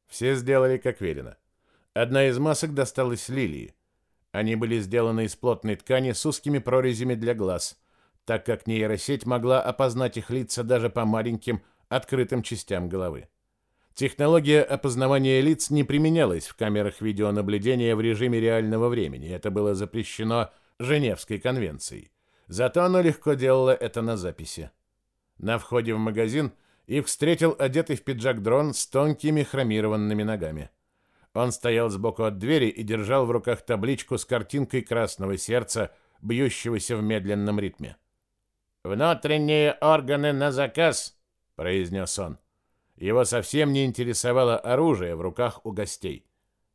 Все сделали, как велено. Одна из масок досталась Лилии. Они были сделаны из плотной ткани с узкими прорезями для глаз, так как нейросеть могла опознать их лица даже по маленьким открытым частям головы. Технология опознавания лиц не применялась в камерах видеонаблюдения в режиме реального времени. Это было запрещено Женевской конвенцией. Зато оно легко делало это на записи. На входе в магазин их встретил одетый в пиджак дрон с тонкими хромированными ногами. Он стоял сбоку от двери и держал в руках табличку с картинкой красного сердца, бьющегося в медленном ритме. «Внутренние органы на заказ», — произнес он. Его совсем не интересовало оружие в руках у гостей.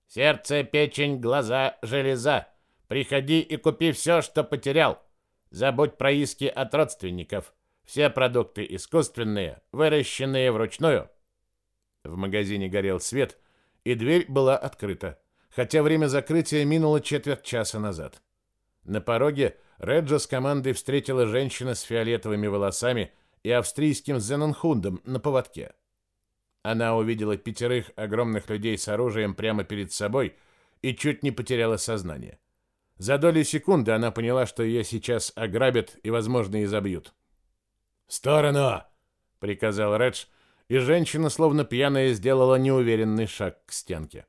«Сердце, печень, глаза, железа. Приходи и купи все, что потерял. Забудь про иски от родственников. Все продукты искусственные, выращенные вручную». В магазине горел свет, и дверь была открыта, хотя время закрытия минуло четверть часа назад. На пороге Реджа с командой встретила женщина с фиолетовыми волосами и австрийским зененхундом на поводке. Она увидела пятерых огромных людей с оружием прямо перед собой и чуть не потеряла сознание. За доли секунды она поняла, что ее сейчас ограбят и, возможно, и забьют. «В сторону!» — приказал Редж, и женщина, словно пьяная, сделала неуверенный шаг к стенке.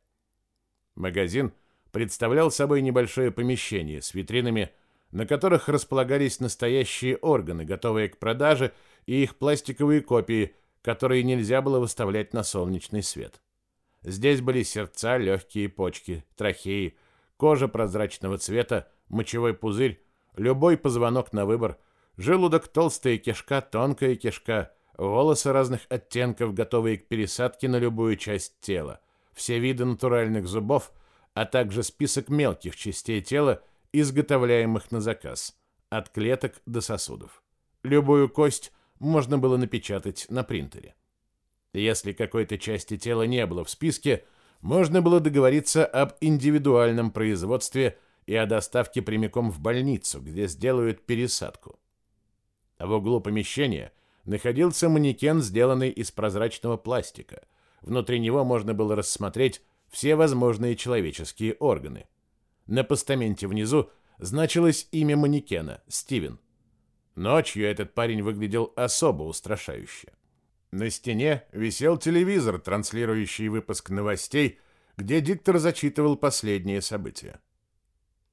Магазин представлял собой небольшое помещение с витринами, на которых располагались настоящие органы, готовые к продаже, и их пластиковые копии — которые нельзя было выставлять на солнечный свет. Здесь были сердца, легкие почки, трахеи, кожа прозрачного цвета, мочевой пузырь, любой позвонок на выбор, желудок, толстая кишка, тонкая кишка, волосы разных оттенков, готовые к пересадке на любую часть тела, все виды натуральных зубов, а также список мелких частей тела, изготовляемых на заказ, от клеток до сосудов. Любую кость можно было напечатать на принтере. Если какой-то части тела не было в списке, можно было договориться об индивидуальном производстве и о доставке прямиком в больницу, где сделают пересадку. В углу помещения находился манекен, сделанный из прозрачного пластика. Внутри него можно было рассмотреть все возможные человеческие органы. На постаменте внизу значилось имя манекена – Стивен. Ночью этот парень выглядел особо устрашающе. На стене висел телевизор, транслирующий выпуск новостей, где диктор зачитывал последние события.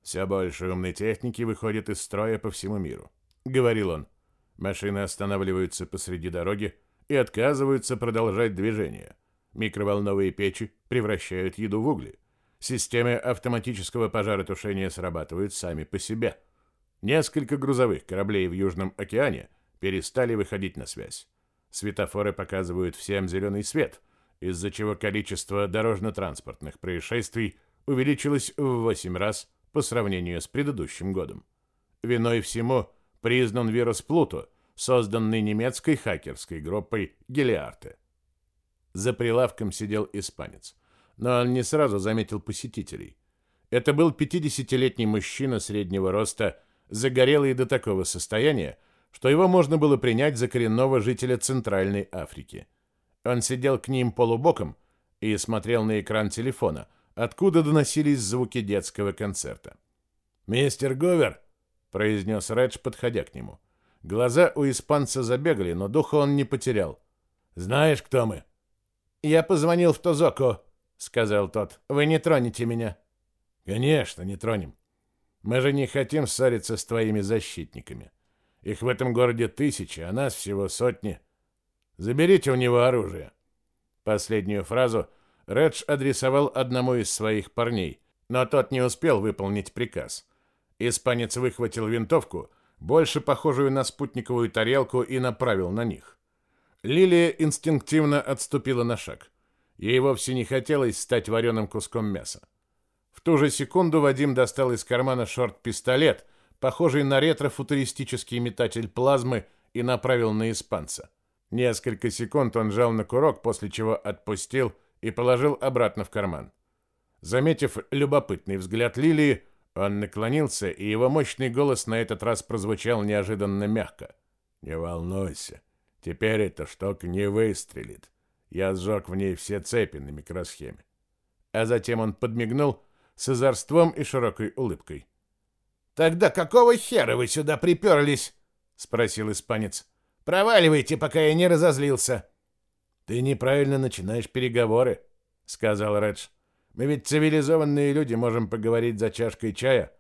«Все больше умной техники выходит из строя по всему миру», — говорил он. Машины останавливаются посреди дороги и отказываются продолжать движение. Микроволновые печи превращают еду в угли. Системы автоматического пожаротушения срабатывают сами по себе. Несколько грузовых кораблей в Южном океане перестали выходить на связь. Светофоры показывают всем зеленый свет, из-за чего количество дорожно-транспортных происшествий увеличилось в 8 раз по сравнению с предыдущим годом. Виной всему признан вирус Плуто, созданный немецкой хакерской группой Гелиарте. За прилавком сидел испанец, но он не сразу заметил посетителей. Это был 50-летний мужчина среднего роста, загорелый до такого состояния, что его можно было принять за коренного жителя Центральной Африки. Он сидел к ним полубоком и смотрел на экран телефона, откуда доносились звуки детского концерта. «Мистер Говер», — произнес Редж, подходя к нему. Глаза у испанца забегали, но духа он не потерял. «Знаешь, кто мы?» «Я позвонил в Тозоко», — сказал тот. «Вы не тронете меня». «Конечно, не тронем. Мы же не хотим ссориться с твоими защитниками. Их в этом городе тысячи, а нас всего сотни. Заберите у него оружие. Последнюю фразу Редж адресовал одному из своих парней, но тот не успел выполнить приказ. Испанец выхватил винтовку, больше похожую на спутниковую тарелку, и направил на них. Лилия инстинктивно отступила на шаг. Ей вовсе не хотелось стать вареным куском мяса. В ту же секунду Вадим достал из кармана шорт-пистолет — похожий на ретро-футуристический метатель плазмы, и направил на испанца. Несколько секунд он жал на курок, после чего отпустил и положил обратно в карман. Заметив любопытный взгляд Лилии, он наклонился, и его мощный голос на этот раз прозвучал неожиданно мягко. «Не волнуйся, теперь эта штука не выстрелит. Я сжег в ней все цепи на микросхеме». А затем он подмигнул с озорством и широкой улыбкой. «Тогда какого хера вы сюда приперлись?» — спросил испанец. «Проваливайте, пока я не разозлился». «Ты неправильно начинаешь переговоры», — сказал Редж. «Мы ведь цивилизованные люди, можем поговорить за чашкой чая».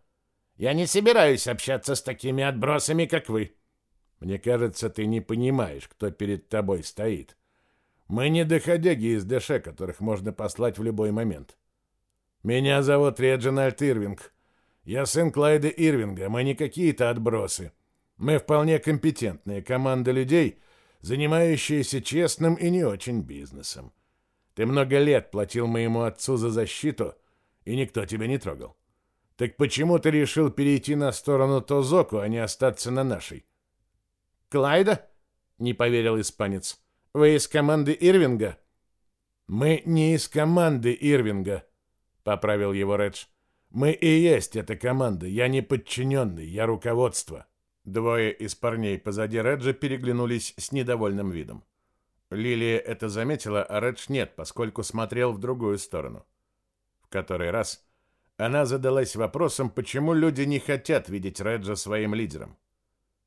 «Я не собираюсь общаться с такими отбросами, как вы». «Мне кажется, ты не понимаешь, кто перед тобой стоит. Мы не доходяги из ДШ, которых можно послать в любой момент». «Меня зовут Реджинальд Ирвинг», я сын Клайда Ирвинга, мы не какие-то отбросы. Мы вполне компетентная команда людей, занимающаяся честным и не очень бизнесом. Ты много лет платил моему отцу за защиту, и никто тебя не трогал. Так почему ты решил перейти на сторону Тозоку, а не остаться на нашей? Клайда? Не поверил испанец. Вы из команды Ирвинга? Мы не из команды Ирвинга, поправил его Редж. Мы и есть эта команда. Я не подчиненный, я руководство. Двое из парней позади Реджа переглянулись с недовольным видом. Лилия это заметила, а Редж нет, поскольку смотрел в другую сторону. В который раз она задалась вопросом, почему люди не хотят видеть Реджа своим лидером.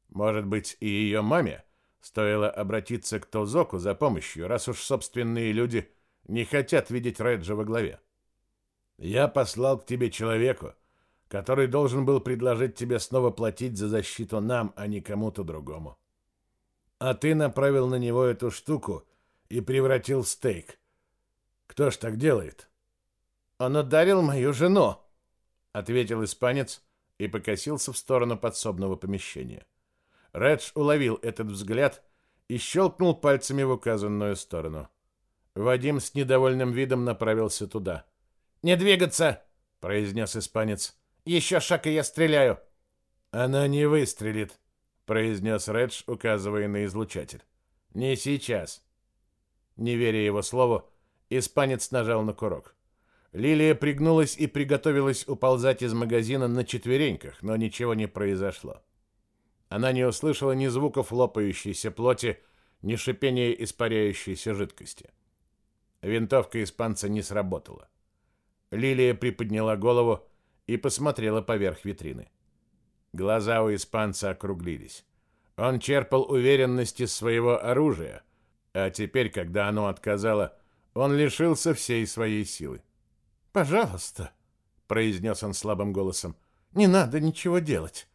Может быть, и ее маме стоило обратиться к Толзоку за помощью, раз уж собственные люди не хотят видеть Реджа во главе. Я послал к тебе человеку, который должен был предложить тебе снова платить за защиту нам, а не кому-то другому. А ты направил на него эту штуку и превратил в стейк. Кто ж так делает? Он ударил мою жену, ответил испанец и покосился в сторону подсобного помещения. Редж уловил этот взгляд и щелкнул пальцами в указанную сторону. Вадим с недовольным видом направился туда. — «Не двигаться!» — произнес испанец. «Еще шаг, и я стреляю!» «Она не выстрелит», — произнес Редж, указывая на излучатель. «Не сейчас». Не веря его слову, испанец нажал на курок. Лилия пригнулась и приготовилась уползать из магазина на четвереньках, но ничего не произошло. Она не услышала ни звуков лопающейся плоти, ни шипения испаряющейся жидкости. Винтовка испанца не сработала. Лилия приподняла голову и посмотрела поверх витрины. Глаза у испанца округлились. Он черпал уверенность из своего оружия, а теперь, когда оно отказало, он лишился всей своей силы. «Пожалуйста», — произнес он слабым голосом, — «не надо ничего делать.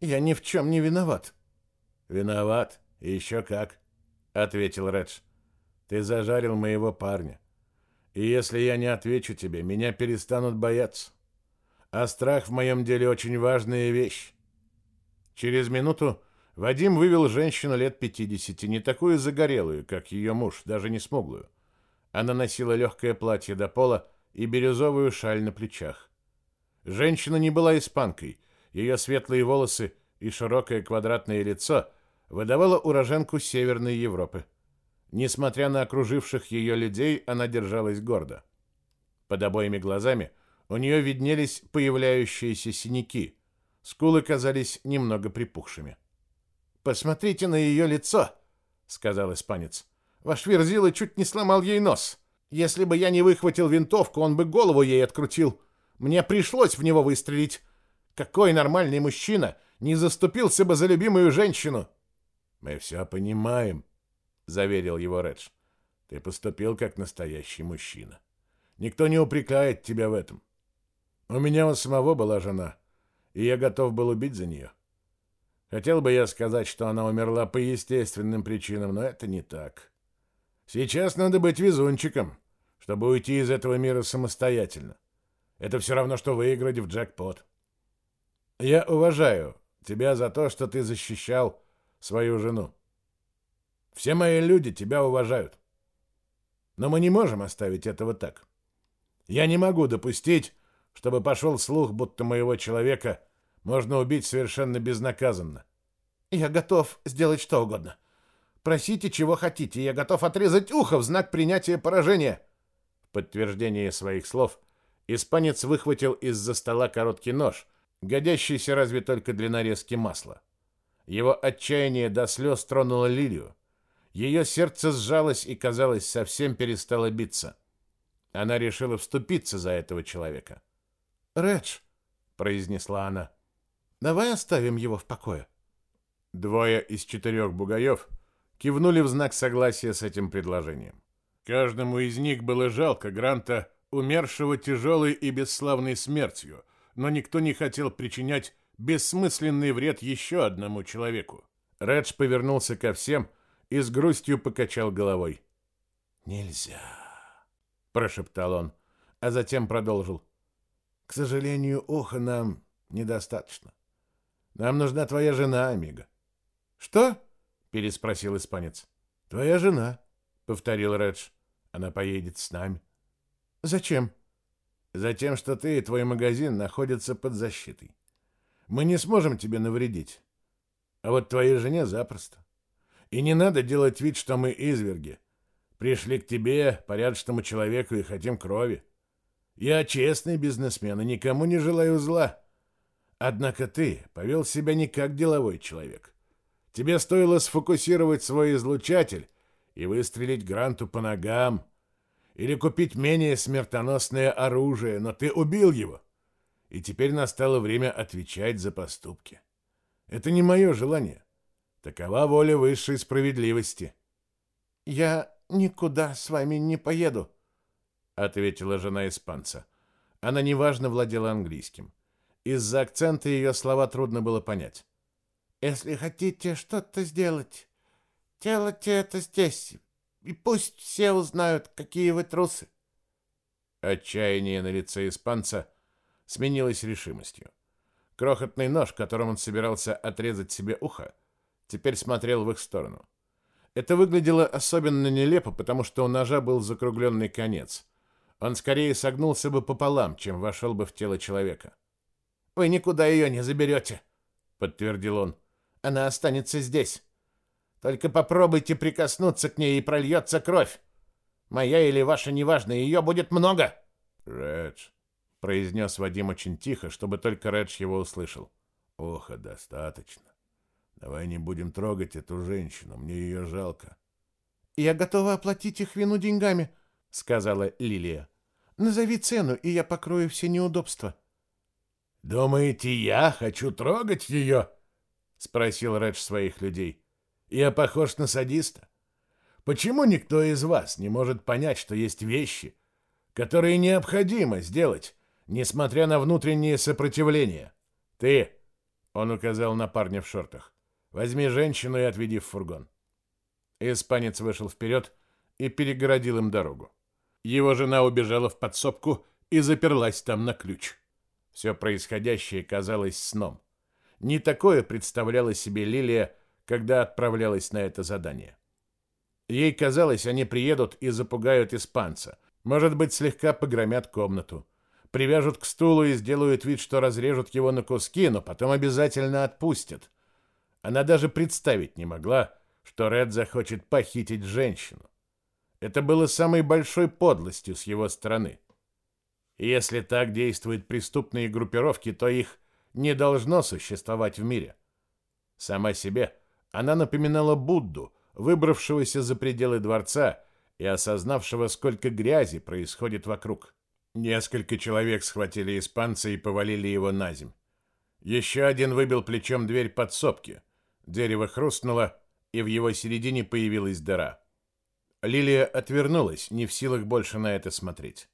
Я ни в чем не виноват». «Виноват? Еще как», — ответил Редж. «Ты зажарил моего парня. И если я не отвечу тебе, меня перестанут бояться. А страх в моем деле очень важная вещь». Через минуту Вадим вывел женщину лет 50, не такую загорелую, как ее муж, даже не смуглую. Она носила легкое платье до пола и бирюзовую шаль на плечах. Женщина не была испанкой. Ее светлые волосы и широкое квадратное лицо выдавало уроженку Северной Европы. Несмотря на окруживших ее людей, она держалась гордо. Под обоими глазами у нее виднелись появляющиеся синяки. Скулы казались немного припухшими. «Посмотрите на ее лицо», — сказал испанец. «Ваш Верзила чуть не сломал ей нос. Если бы я не выхватил винтовку, он бы голову ей открутил. Мне пришлось в него выстрелить. Какой нормальный мужчина не заступился бы за любимую женщину?» «Мы все понимаем», — заверил его Редж. «Ты поступил как настоящий мужчина. Никто не упрекает тебя в этом. У меня у самого была жена, и я готов был убить за нее. Хотел бы я сказать, что она умерла по естественным причинам, но это не так. Сейчас надо быть везунчиком, чтобы уйти из этого мира самостоятельно. Это все равно, что выиграть в джекпот. Я уважаю тебя за то, что ты защищал свою жену. Все мои люди тебя уважают. Но мы не можем оставить этого так. Я не могу допустить, чтобы пошел слух, будто моего человека можно убить совершенно безнаказанно. Я готов сделать что угодно. Просите, чего хотите. Я готов отрезать ухо в знак принятия поражения. В подтверждение своих слов испанец выхватил из-за стола короткий нож, годящийся разве только для нарезки масла. Его отчаяние до слез тронуло Лилию. Ее сердце сжалось и, казалось, совсем перестало биться. Она решила вступиться за этого человека. «Редж», — произнесла она, — «давай оставим его в покое». Двое из четырех бугаев кивнули в знак согласия с этим предложением. Каждому из них было жалко Гранта, умершего тяжелой и бесславной смертью, но никто не хотел причинять бессмысленный вред еще одному человеку. Редж повернулся ко всем и с грустью покачал головой. «Нельзя», — прошептал он, а затем продолжил. «К сожалению, уха нам недостаточно. Нам нужна твоя жена, Амиго. «Что?» — переспросил испанец. «Твоя жена», — повторил Редж. «Она поедет с нами». «Зачем?» «Затем, что ты и твой магазин находятся под защитой. Мы не сможем тебе навредить. А вот твоей жене запросто. И не надо делать вид, что мы изверги. Пришли к тебе, порядочному человеку, и хотим крови. Я честный бизнесмен и никому не желаю зла. Однако ты повел себя не как деловой человек. Тебе стоило сфокусировать свой излучатель и выстрелить Гранту по ногам, или купить менее смертоносное оружие, но ты убил его. И теперь настало время отвечать за поступки. Это не мое желание. Такова воля высшей справедливости. Я никуда с вами не поеду, ответила жена испанца. Она неважно владела английским. Из-за акцента ее слова трудно было понять. Если хотите что-то сделать, делайте это здесь, и пусть все узнают, какие вы трусы. Отчаяние на лице испанца сменилось решимостью. Крохотный нож, которым он собирался отрезать себе ухо, теперь смотрел в их сторону. Это выглядело особенно нелепо, потому что у ножа был закругленный конец. Он скорее согнулся бы пополам, чем вошел бы в тело человека. «Вы никуда ее не заберете», — подтвердил он. Она останется здесь. Только попробуйте прикоснуться к ней, и прольется кровь. Моя или ваша, неважно, ее будет много. Редж, произнес Вадим очень тихо, чтобы только Редж его услышал. Ох, достаточно. Давай не будем трогать эту женщину, мне ее жалко. Я готова оплатить их вину деньгами, сказала Лилия. Назови цену, и я покрою все неудобства. Думаете, я хочу трогать ее? спросил Редж своих людей. Я похож на садиста. Почему никто из вас не может понять, что есть вещи, которые необходимо сделать, несмотря на внутреннее сопротивление? Ты, он указал на парня в шортах. Возьми женщину и отведи в фургон. Испанец вышел вперед и перегородил им дорогу. Его жена убежала в подсобку и заперлась там на ключ. Все происходящее казалось сном. Не такое представляла себе Лилия, когда отправлялась на это задание. Ей казалось, они приедут и запугают испанца. Может быть, слегка погромят комнату. Привяжут к стулу и сделают вид, что разрежут его на куски, но потом обязательно отпустят. Она даже представить не могла, что Ред захочет похитить женщину. Это было самой большой подлостью с его стороны. Если так действуют преступные группировки, то их не должно существовать в мире. Сама себе она напоминала Будду, выбравшегося за пределы дворца и осознавшего, сколько грязи происходит вокруг. Несколько человек схватили испанца и повалили его на земь. Еще один выбил плечом дверь подсобки. Дерево хрустнуло, и в его середине появилась дыра. Лилия отвернулась, не в силах больше на это смотреть.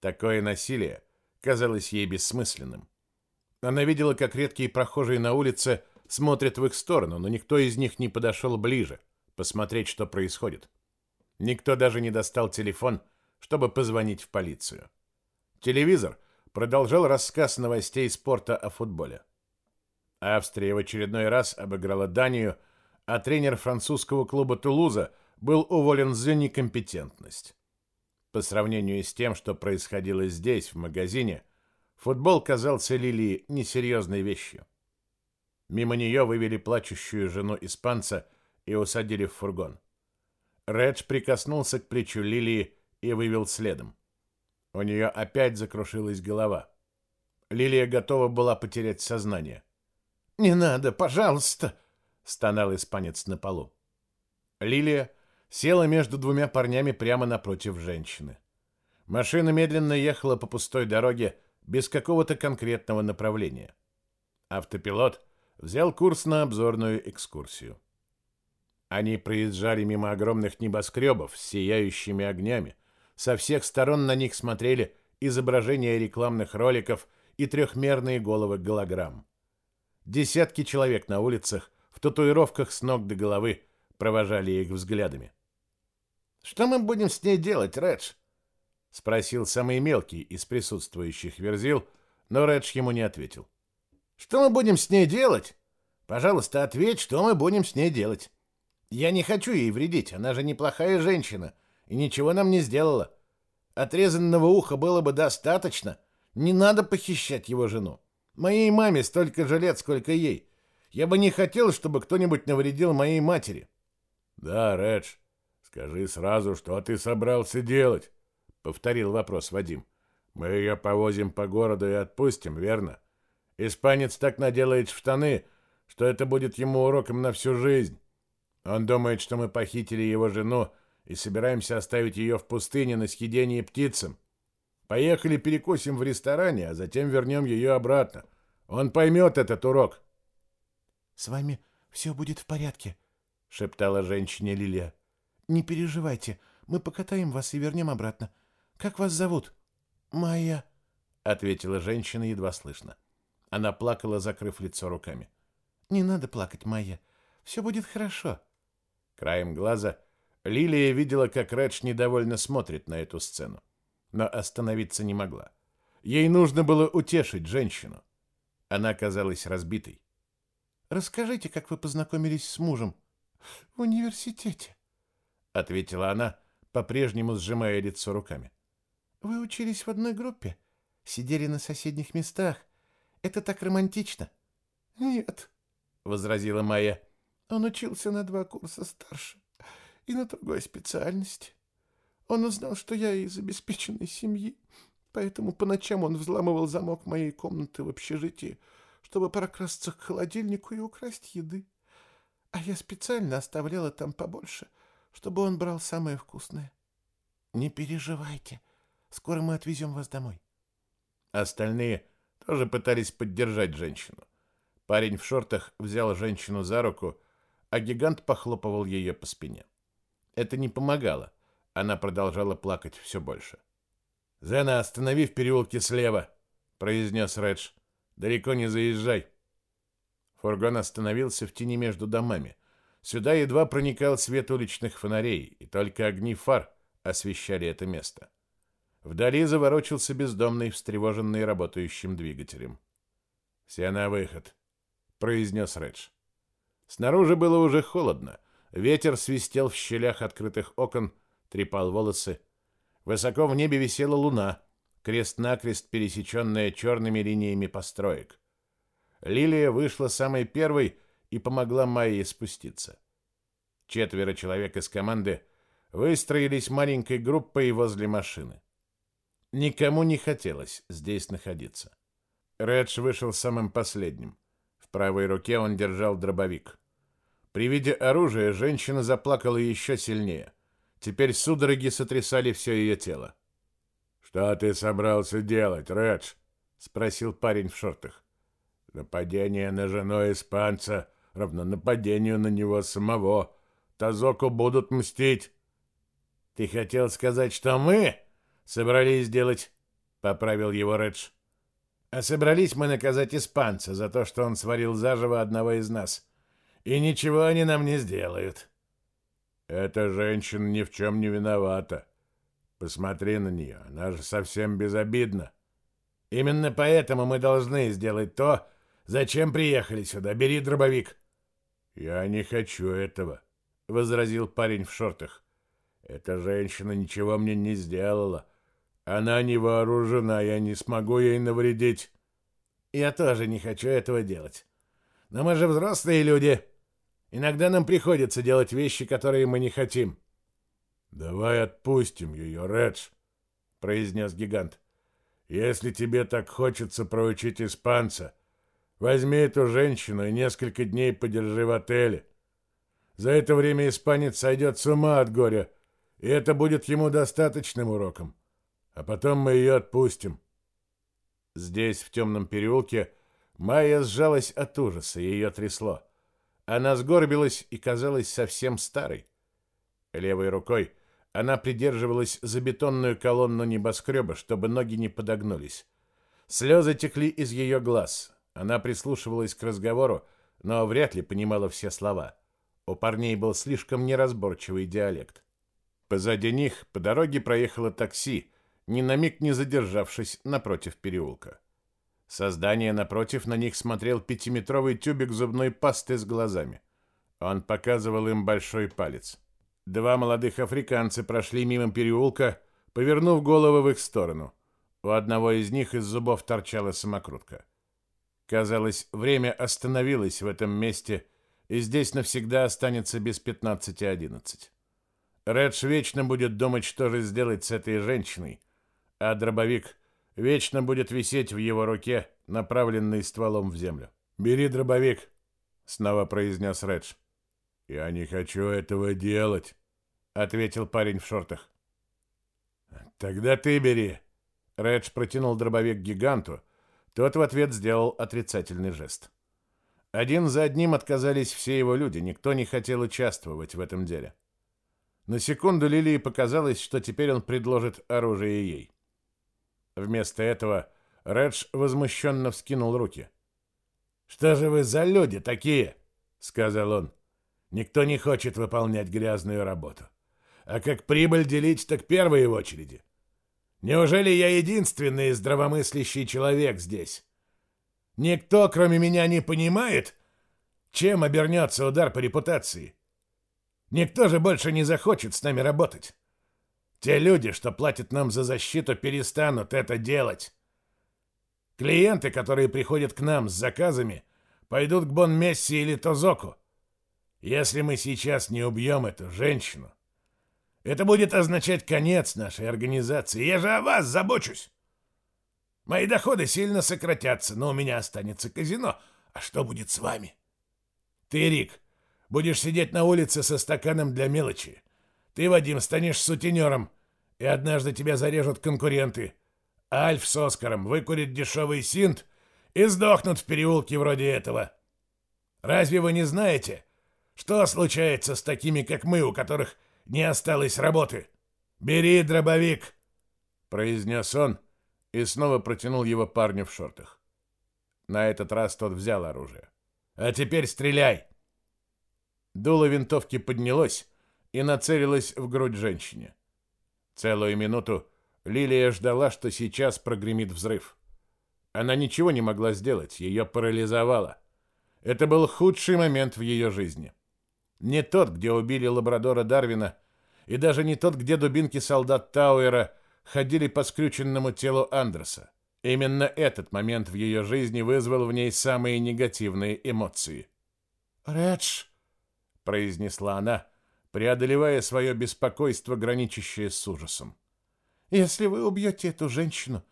Такое насилие казалось ей бессмысленным. Она видела, как редкие прохожие на улице смотрят в их сторону, но никто из них не подошел ближе, посмотреть, что происходит. Никто даже не достал телефон, чтобы позвонить в полицию. Телевизор продолжал рассказ новостей спорта о футболе. Австрия в очередной раз обыграла Данию, а тренер французского клуба Тулуза был уволен за некомпетентность. По сравнению с тем, что происходило здесь, в магазине, футбол казался Лилии несерьезной вещью. Мимо нее вывели плачущую жену испанца и усадили в фургон. Редж прикоснулся к плечу Лилии и вывел следом. У нее опять закрушилась голова. Лилия готова была потерять сознание. «Не надо, пожалуйста!» — стонал испанец на полу. Лилия села между двумя парнями прямо напротив женщины. Машина медленно ехала по пустой дороге без какого-то конкретного направления. Автопилот взял курс на обзорную экскурсию. Они проезжали мимо огромных небоскребов с сияющими огнями. Со всех сторон на них смотрели изображения рекламных роликов и трехмерные головы голограмм. Десятки человек на улицах в татуировках с ног до головы провожали их взглядами. «Что мы будем с ней делать, Редж?» — спросил самый мелкий из присутствующих верзил, но Редж ему не ответил. «Что мы будем с ней делать? Пожалуйста, ответь, что мы будем с ней делать. Я не хочу ей вредить, она же неплохая женщина и ничего нам не сделала. Отрезанного уха было бы достаточно, не надо похищать его жену. Моей маме столько же лет, сколько ей. Я бы не хотел, чтобы кто-нибудь навредил моей матери. Да, Редж, скажи сразу, что ты собрался делать? Повторил вопрос Вадим. Мы ее повозим по городу и отпустим, верно? Испанец так наделает штаны, что это будет ему уроком на всю жизнь. Он думает, что мы похитили его жену и собираемся оставить ее в пустыне на съедение птицам. Поехали перекусим в ресторане, а затем вернем ее обратно. Он поймет этот урок. — С вами все будет в порядке, — шептала женщине Лилия. — Не переживайте, мы покатаем вас и вернем обратно. Как вас зовут? — Майя, — ответила женщина едва слышно. Она плакала, закрыв лицо руками. — Не надо плакать, Майя. Все будет хорошо. Краем глаза Лилия видела, как Редж недовольно смотрит на эту сцену но остановиться не могла. Ей нужно было утешить женщину. Она казалась разбитой. «Расскажите, как вы познакомились с мужем?» «В университете», — ответила она, по-прежнему сжимая лицо руками. «Вы учились в одной группе? Сидели на соседних местах? Это так романтично». «Нет», — возразила Майя. «Он учился на два курса старше и на другой специальности. Он узнал, что я из обеспеченной семьи, Поэтому по ночам он взламывал замок моей комнаты в общежитии, чтобы прокрасться к холодильнику и украсть еды. А я специально оставляла там побольше, чтобы он брал самое вкусное. Не переживайте, скоро мы отвезем вас домой. Остальные тоже пытались поддержать женщину. Парень в шортах взял женщину за руку, а гигант похлопывал ее по спине. Это не помогало. Она продолжала плакать все больше. «Зена, останови в переулке слева», — произнес Редж. «Далеко не заезжай». Фургон остановился в тени между домами. Сюда едва проникал свет уличных фонарей, и только огни фар освещали это место. Вдали заворочился бездомный, встревоженный работающим двигателем. «Все на выход», произнес Редж. Снаружи было уже холодно. Ветер свистел в щелях открытых окон, трепал волосы. Высоко в небе висела луна, крест-накрест пересеченная черными линиями построек. Лилия вышла самой первой и помогла Майе спуститься. Четверо человек из команды выстроились маленькой группой возле машины. Никому не хотелось здесь находиться. Редж вышел самым последним правой руке он держал дробовик. При виде оружия женщина заплакала еще сильнее. Теперь судороги сотрясали все ее тело. «Что ты собрался делать, Редж?» — спросил парень в шортах. «Нападение на жену испанца равно нападению на него самого. Тазоку будут мстить». «Ты хотел сказать, что мы собрались сделать?» — поправил его Редж. А собрались мы наказать испанца за то, что он сварил заживо одного из нас. И ничего они нам не сделают. Эта женщина ни в чем не виновата. Посмотри на нее, она же совсем безобидна. Именно поэтому мы должны сделать то, зачем приехали сюда. Бери дробовик. Я не хочу этого, возразил парень в шортах. Эта женщина ничего мне не сделала. Она не вооружена, я не смогу ей навредить. Я тоже не хочу этого делать. Но мы же взрослые люди. Иногда нам приходится делать вещи, которые мы не хотим. Давай отпустим ее, Редж, произнес гигант. Если тебе так хочется проучить испанца, возьми эту женщину и несколько дней подержи в отеле. За это время испанец сойдет с ума от горя, и это будет ему достаточным уроком а потом мы ее отпустим. Здесь, в темном переулке, Майя сжалась от ужаса, ее трясло. Она сгорбилась и казалась совсем старой. Левой рукой она придерживалась за бетонную колонну небоскреба, чтобы ноги не подогнулись. Слезы текли из ее глаз. Она прислушивалась к разговору, но вряд ли понимала все слова. У парней был слишком неразборчивый диалект. Позади них по дороге проехало такси, ни на миг не задержавшись напротив переулка. Создание напротив на них смотрел пятиметровый тюбик зубной пасты с глазами. Он показывал им большой палец. Два молодых африканца прошли мимо переулка, повернув головы в их сторону. У одного из них из зубов торчала самокрутка. Казалось, время остановилось в этом месте, и здесь навсегда останется без 15-11. Редж вечно будет думать, что же сделать с этой женщиной, а дробовик вечно будет висеть в его руке, направленный стволом в землю. «Бери дробовик», — снова произнес Редж. «Я не хочу этого делать», — ответил парень в шортах. «Тогда ты бери». Редж протянул дробовик гиганту. Тот в ответ сделал отрицательный жест. Один за одним отказались все его люди, никто не хотел участвовать в этом деле. На секунду Лилии показалось, что теперь он предложит оружие ей. Вместо этого Редж возмущенно вскинул руки. «Что же вы за люди такие?» — сказал он. «Никто не хочет выполнять грязную работу. А как прибыль делить, так первые в очереди. Неужели я единственный здравомыслящий человек здесь? Никто, кроме меня, не понимает, чем обернется удар по репутации. Никто же больше не захочет с нами работать. Те люди, что платят нам за защиту, перестанут это делать. Клиенты, которые приходят к нам с заказами, пойдут к Бон Месси или Тозоку. Если мы сейчас не убьем эту женщину, это будет означать конец нашей организации. Я же о вас забочусь. Мои доходы сильно сократятся, но у меня останется казино. А что будет с вами? Ты, Рик, будешь сидеть на улице со стаканом для мелочи. Ты, Вадим, станешь сутенером, и однажды тебя зарежут конкуренты. Альф с Оскаром выкурит дешевый синт и сдохнут в переулке вроде этого. Разве вы не знаете, что случается с такими, как мы, у которых не осталось работы? Бери дробовик!» произнес он и снова протянул его парню в шортах. На этот раз тот взял оружие. «А теперь стреляй!» Дуло винтовки поднялось и нацелилось в грудь женщине. Целую минуту Лилия ждала, что сейчас прогремит взрыв. Она ничего не могла сделать, ее парализовало. Это был худший момент в ее жизни. Не тот, где убили лабрадора Дарвина, и даже не тот, где дубинки солдат Тауэра ходили по скрюченному телу Андерса. Именно этот момент в ее жизни вызвал в ней самые негативные эмоции. «Редж», — произнесла она, преодолевая свое беспокойство, граничащее с ужасом. «Если вы убьете эту женщину,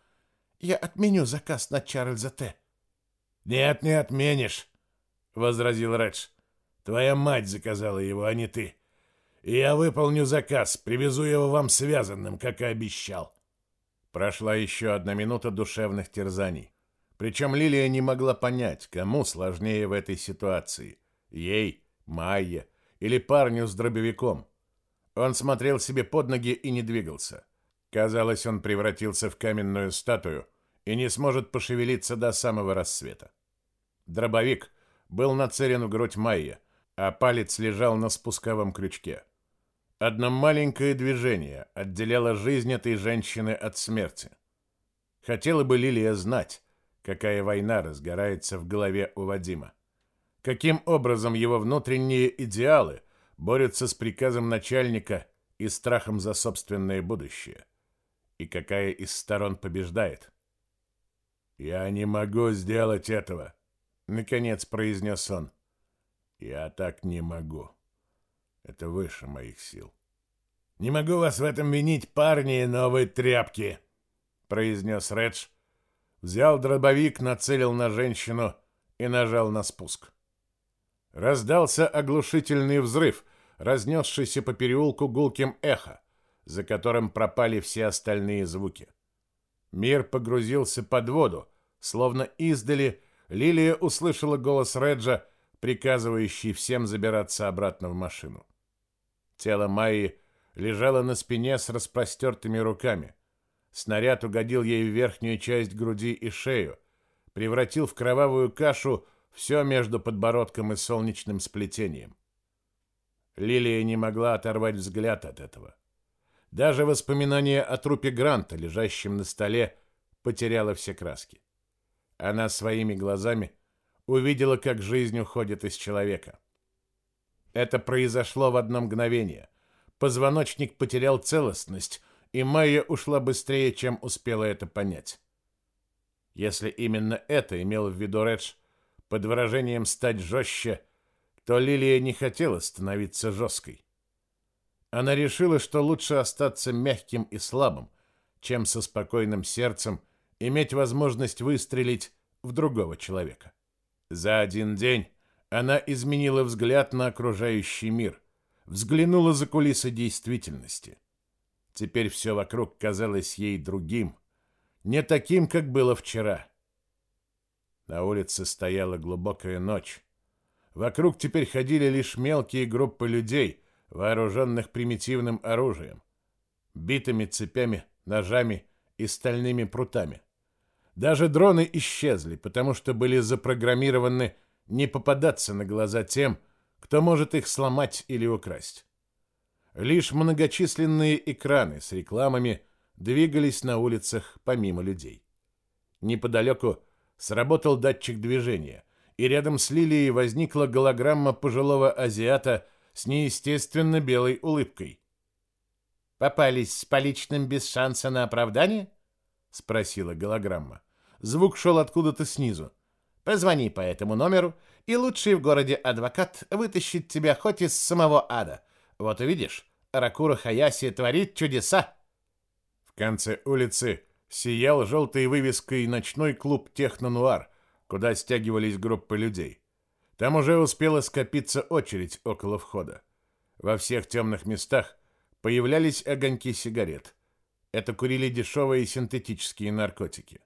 я отменю заказ на Чарльза Т». «Нет, не отменишь», — возразил Редж. «Твоя мать заказала его, а не ты. И я выполню заказ, привезу его вам связанным, как и обещал». Прошла еще одна минута душевных терзаний. Причем Лилия не могла понять, кому сложнее в этой ситуации. Ей, Майе или парню с дробовиком. Он смотрел себе под ноги и не двигался. Казалось, он превратился в каменную статую и не сможет пошевелиться до самого рассвета. Дробовик был нацелен в грудь Майя, а палец лежал на спусковом крючке. Одно маленькое движение отделяло жизнь этой женщины от смерти. Хотела бы Лилия знать, какая война разгорается в голове у Вадима. Каким образом его внутренние идеалы борются с приказом начальника и страхом за собственное будущее. И какая из сторон побеждает. «Я не могу сделать этого», — наконец произнес он. «Я так не могу». Это выше моих сил. «Не могу вас в этом винить, парни, новые тряпки», — произнес Редж. Взял дробовик, нацелил на женщину и нажал на спуск. Раздался оглушительный взрыв, разнесшийся по переулку гулким эхо, за которым пропали все остальные звуки. Мир погрузился под воду, словно издали Лилия услышала голос Реджа, приказывающий всем забираться обратно в машину. Тело Майи лежало на спине с распростертыми руками. Снаряд угодил ей в верхнюю часть груди и шею, превратил в кровавую кашу все между подбородком и солнечным сплетением. Лилия не могла оторвать взгляд от этого. Даже воспоминание о трупе Гранта, лежащем на столе, потеряло все краски. Она своими глазами увидела, как жизнь уходит из человека. Это произошло в одно мгновение. Позвоночник потерял целостность, и Майя ушла быстрее, чем успела это понять. Если именно это имел в виду Редж под выражением «стать жестче», то Лилия не хотела становиться жесткой. Она решила, что лучше остаться мягким и слабым, чем со спокойным сердцем иметь возможность выстрелить в другого человека. За один день она изменила взгляд на окружающий мир, взглянула за кулисы действительности. Теперь все вокруг казалось ей другим, не таким, как было вчера. На улице стояла глубокая ночь. Вокруг теперь ходили лишь мелкие группы людей, вооруженных примитивным оружием, битыми цепями, ножами и стальными прутами. Даже дроны исчезли, потому что были запрограммированы не попадаться на глаза тем, кто может их сломать или украсть. Лишь многочисленные экраны с рекламами двигались на улицах помимо людей. Неподалеку сработал датчик движения, и рядом с Лилией возникла голограмма пожилого азиата с неестественно белой улыбкой. «Попались с поличным без шанса на оправдание?» — спросила голограмма. Звук шел откуда-то снизу. Позвони по этому номеру, и лучший в городе адвокат вытащит тебя хоть из самого ада. Вот увидишь, Ракура Хаяси творит чудеса. В конце улицы сиял желтой вывеской ночной клуб «Технонуар», куда стягивались группы людей. Там уже успела скопиться очередь около входа. Во всех темных местах появлялись огоньки сигарет. Это курили дешевые синтетические наркотики.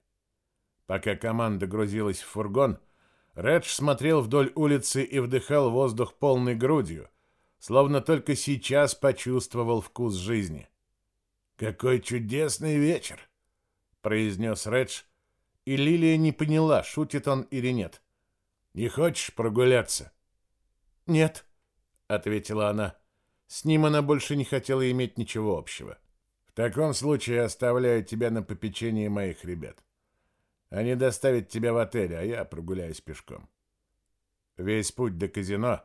Пока команда грузилась в фургон, Редж смотрел вдоль улицы и вдыхал воздух полной грудью, словно только сейчас почувствовал вкус жизни. «Какой чудесный вечер!» — произнес Редж, и Лилия не поняла, шутит он или нет. «Не хочешь прогуляться?» «Нет», — ответила она. С ним она больше не хотела иметь ничего общего. «В таком случае оставляю тебя на попечении моих ребят. Они доставят тебя в отель, а я прогуляюсь пешком». Весь путь до казино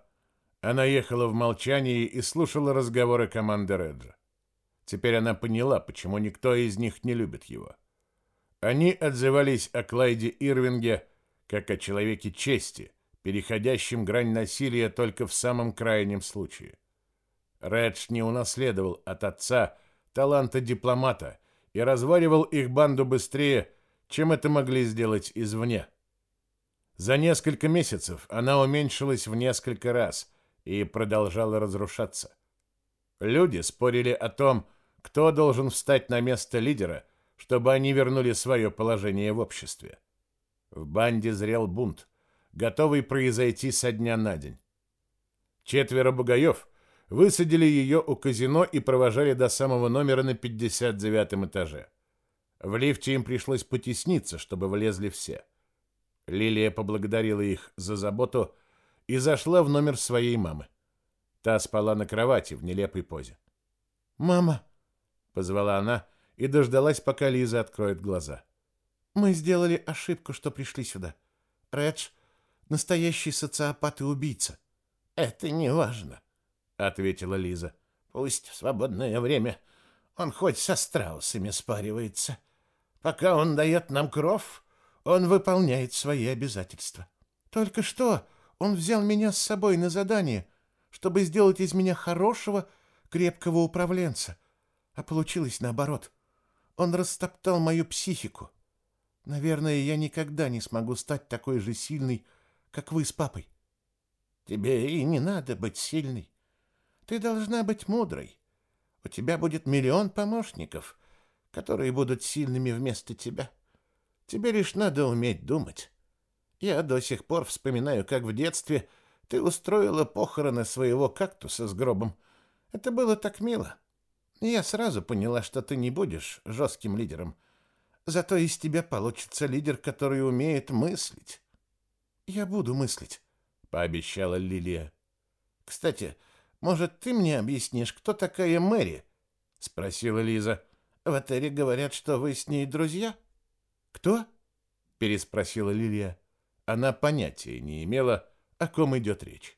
она ехала в молчании и слушала разговоры команды Реджа. Теперь она поняла, почему никто из них не любит его. Они отзывались о Клайде Ирвинге как о человеке чести, переходящем грань насилия только в самом крайнем случае. Редж не унаследовал от отца таланта дипломата и разваривал их банду быстрее, чем это могли сделать извне. За несколько месяцев она уменьшилась в несколько раз и продолжала разрушаться. Люди спорили о том, кто должен встать на место лидера, чтобы они вернули свое положение в обществе. В банде зрел бунт, готовый произойти со дня на день. Четверо бугаев высадили ее у казино и провожали до самого номера на 59 этаже. В лифте им пришлось потесниться, чтобы влезли все. Лилия поблагодарила их за заботу и зашла в номер своей мамы. Та спала на кровати в нелепой позе. «Мама!» — позвала она и дождалась, пока Лиза откроет глаза. «Мы сделали ошибку, что пришли сюда. Редж — настоящий социопат и убийца». «Это не важно», — ответила Лиза. «Пусть в свободное время он хоть со страусами спаривается. Пока он дает нам кров, он выполняет свои обязательства». «Только что он взял меня с собой на задание, чтобы сделать из меня хорошего, крепкого управленца. А получилось наоборот. Он растоптал мою психику. Наверное, я никогда не смогу стать такой же сильной, как вы с папой. Тебе и не надо быть сильной. Ты должна быть мудрой. У тебя будет миллион помощников, которые будут сильными вместо тебя. Тебе лишь надо уметь думать. Я до сих пор вспоминаю, как в детстве ты устроила похороны своего кактуса с гробом. Это было так мило. Я сразу поняла, что ты не будешь жестким лидером. Зато из тебя получится лидер, который умеет мыслить. Я буду мыслить, пообещала Лилия. Кстати, может, ты мне объяснишь, кто такая Мэри? спросила Лиза. В отеле говорят, что вы с ней друзья. Кто? переспросила Лилия. Она понятия не имела, о ком идет речь.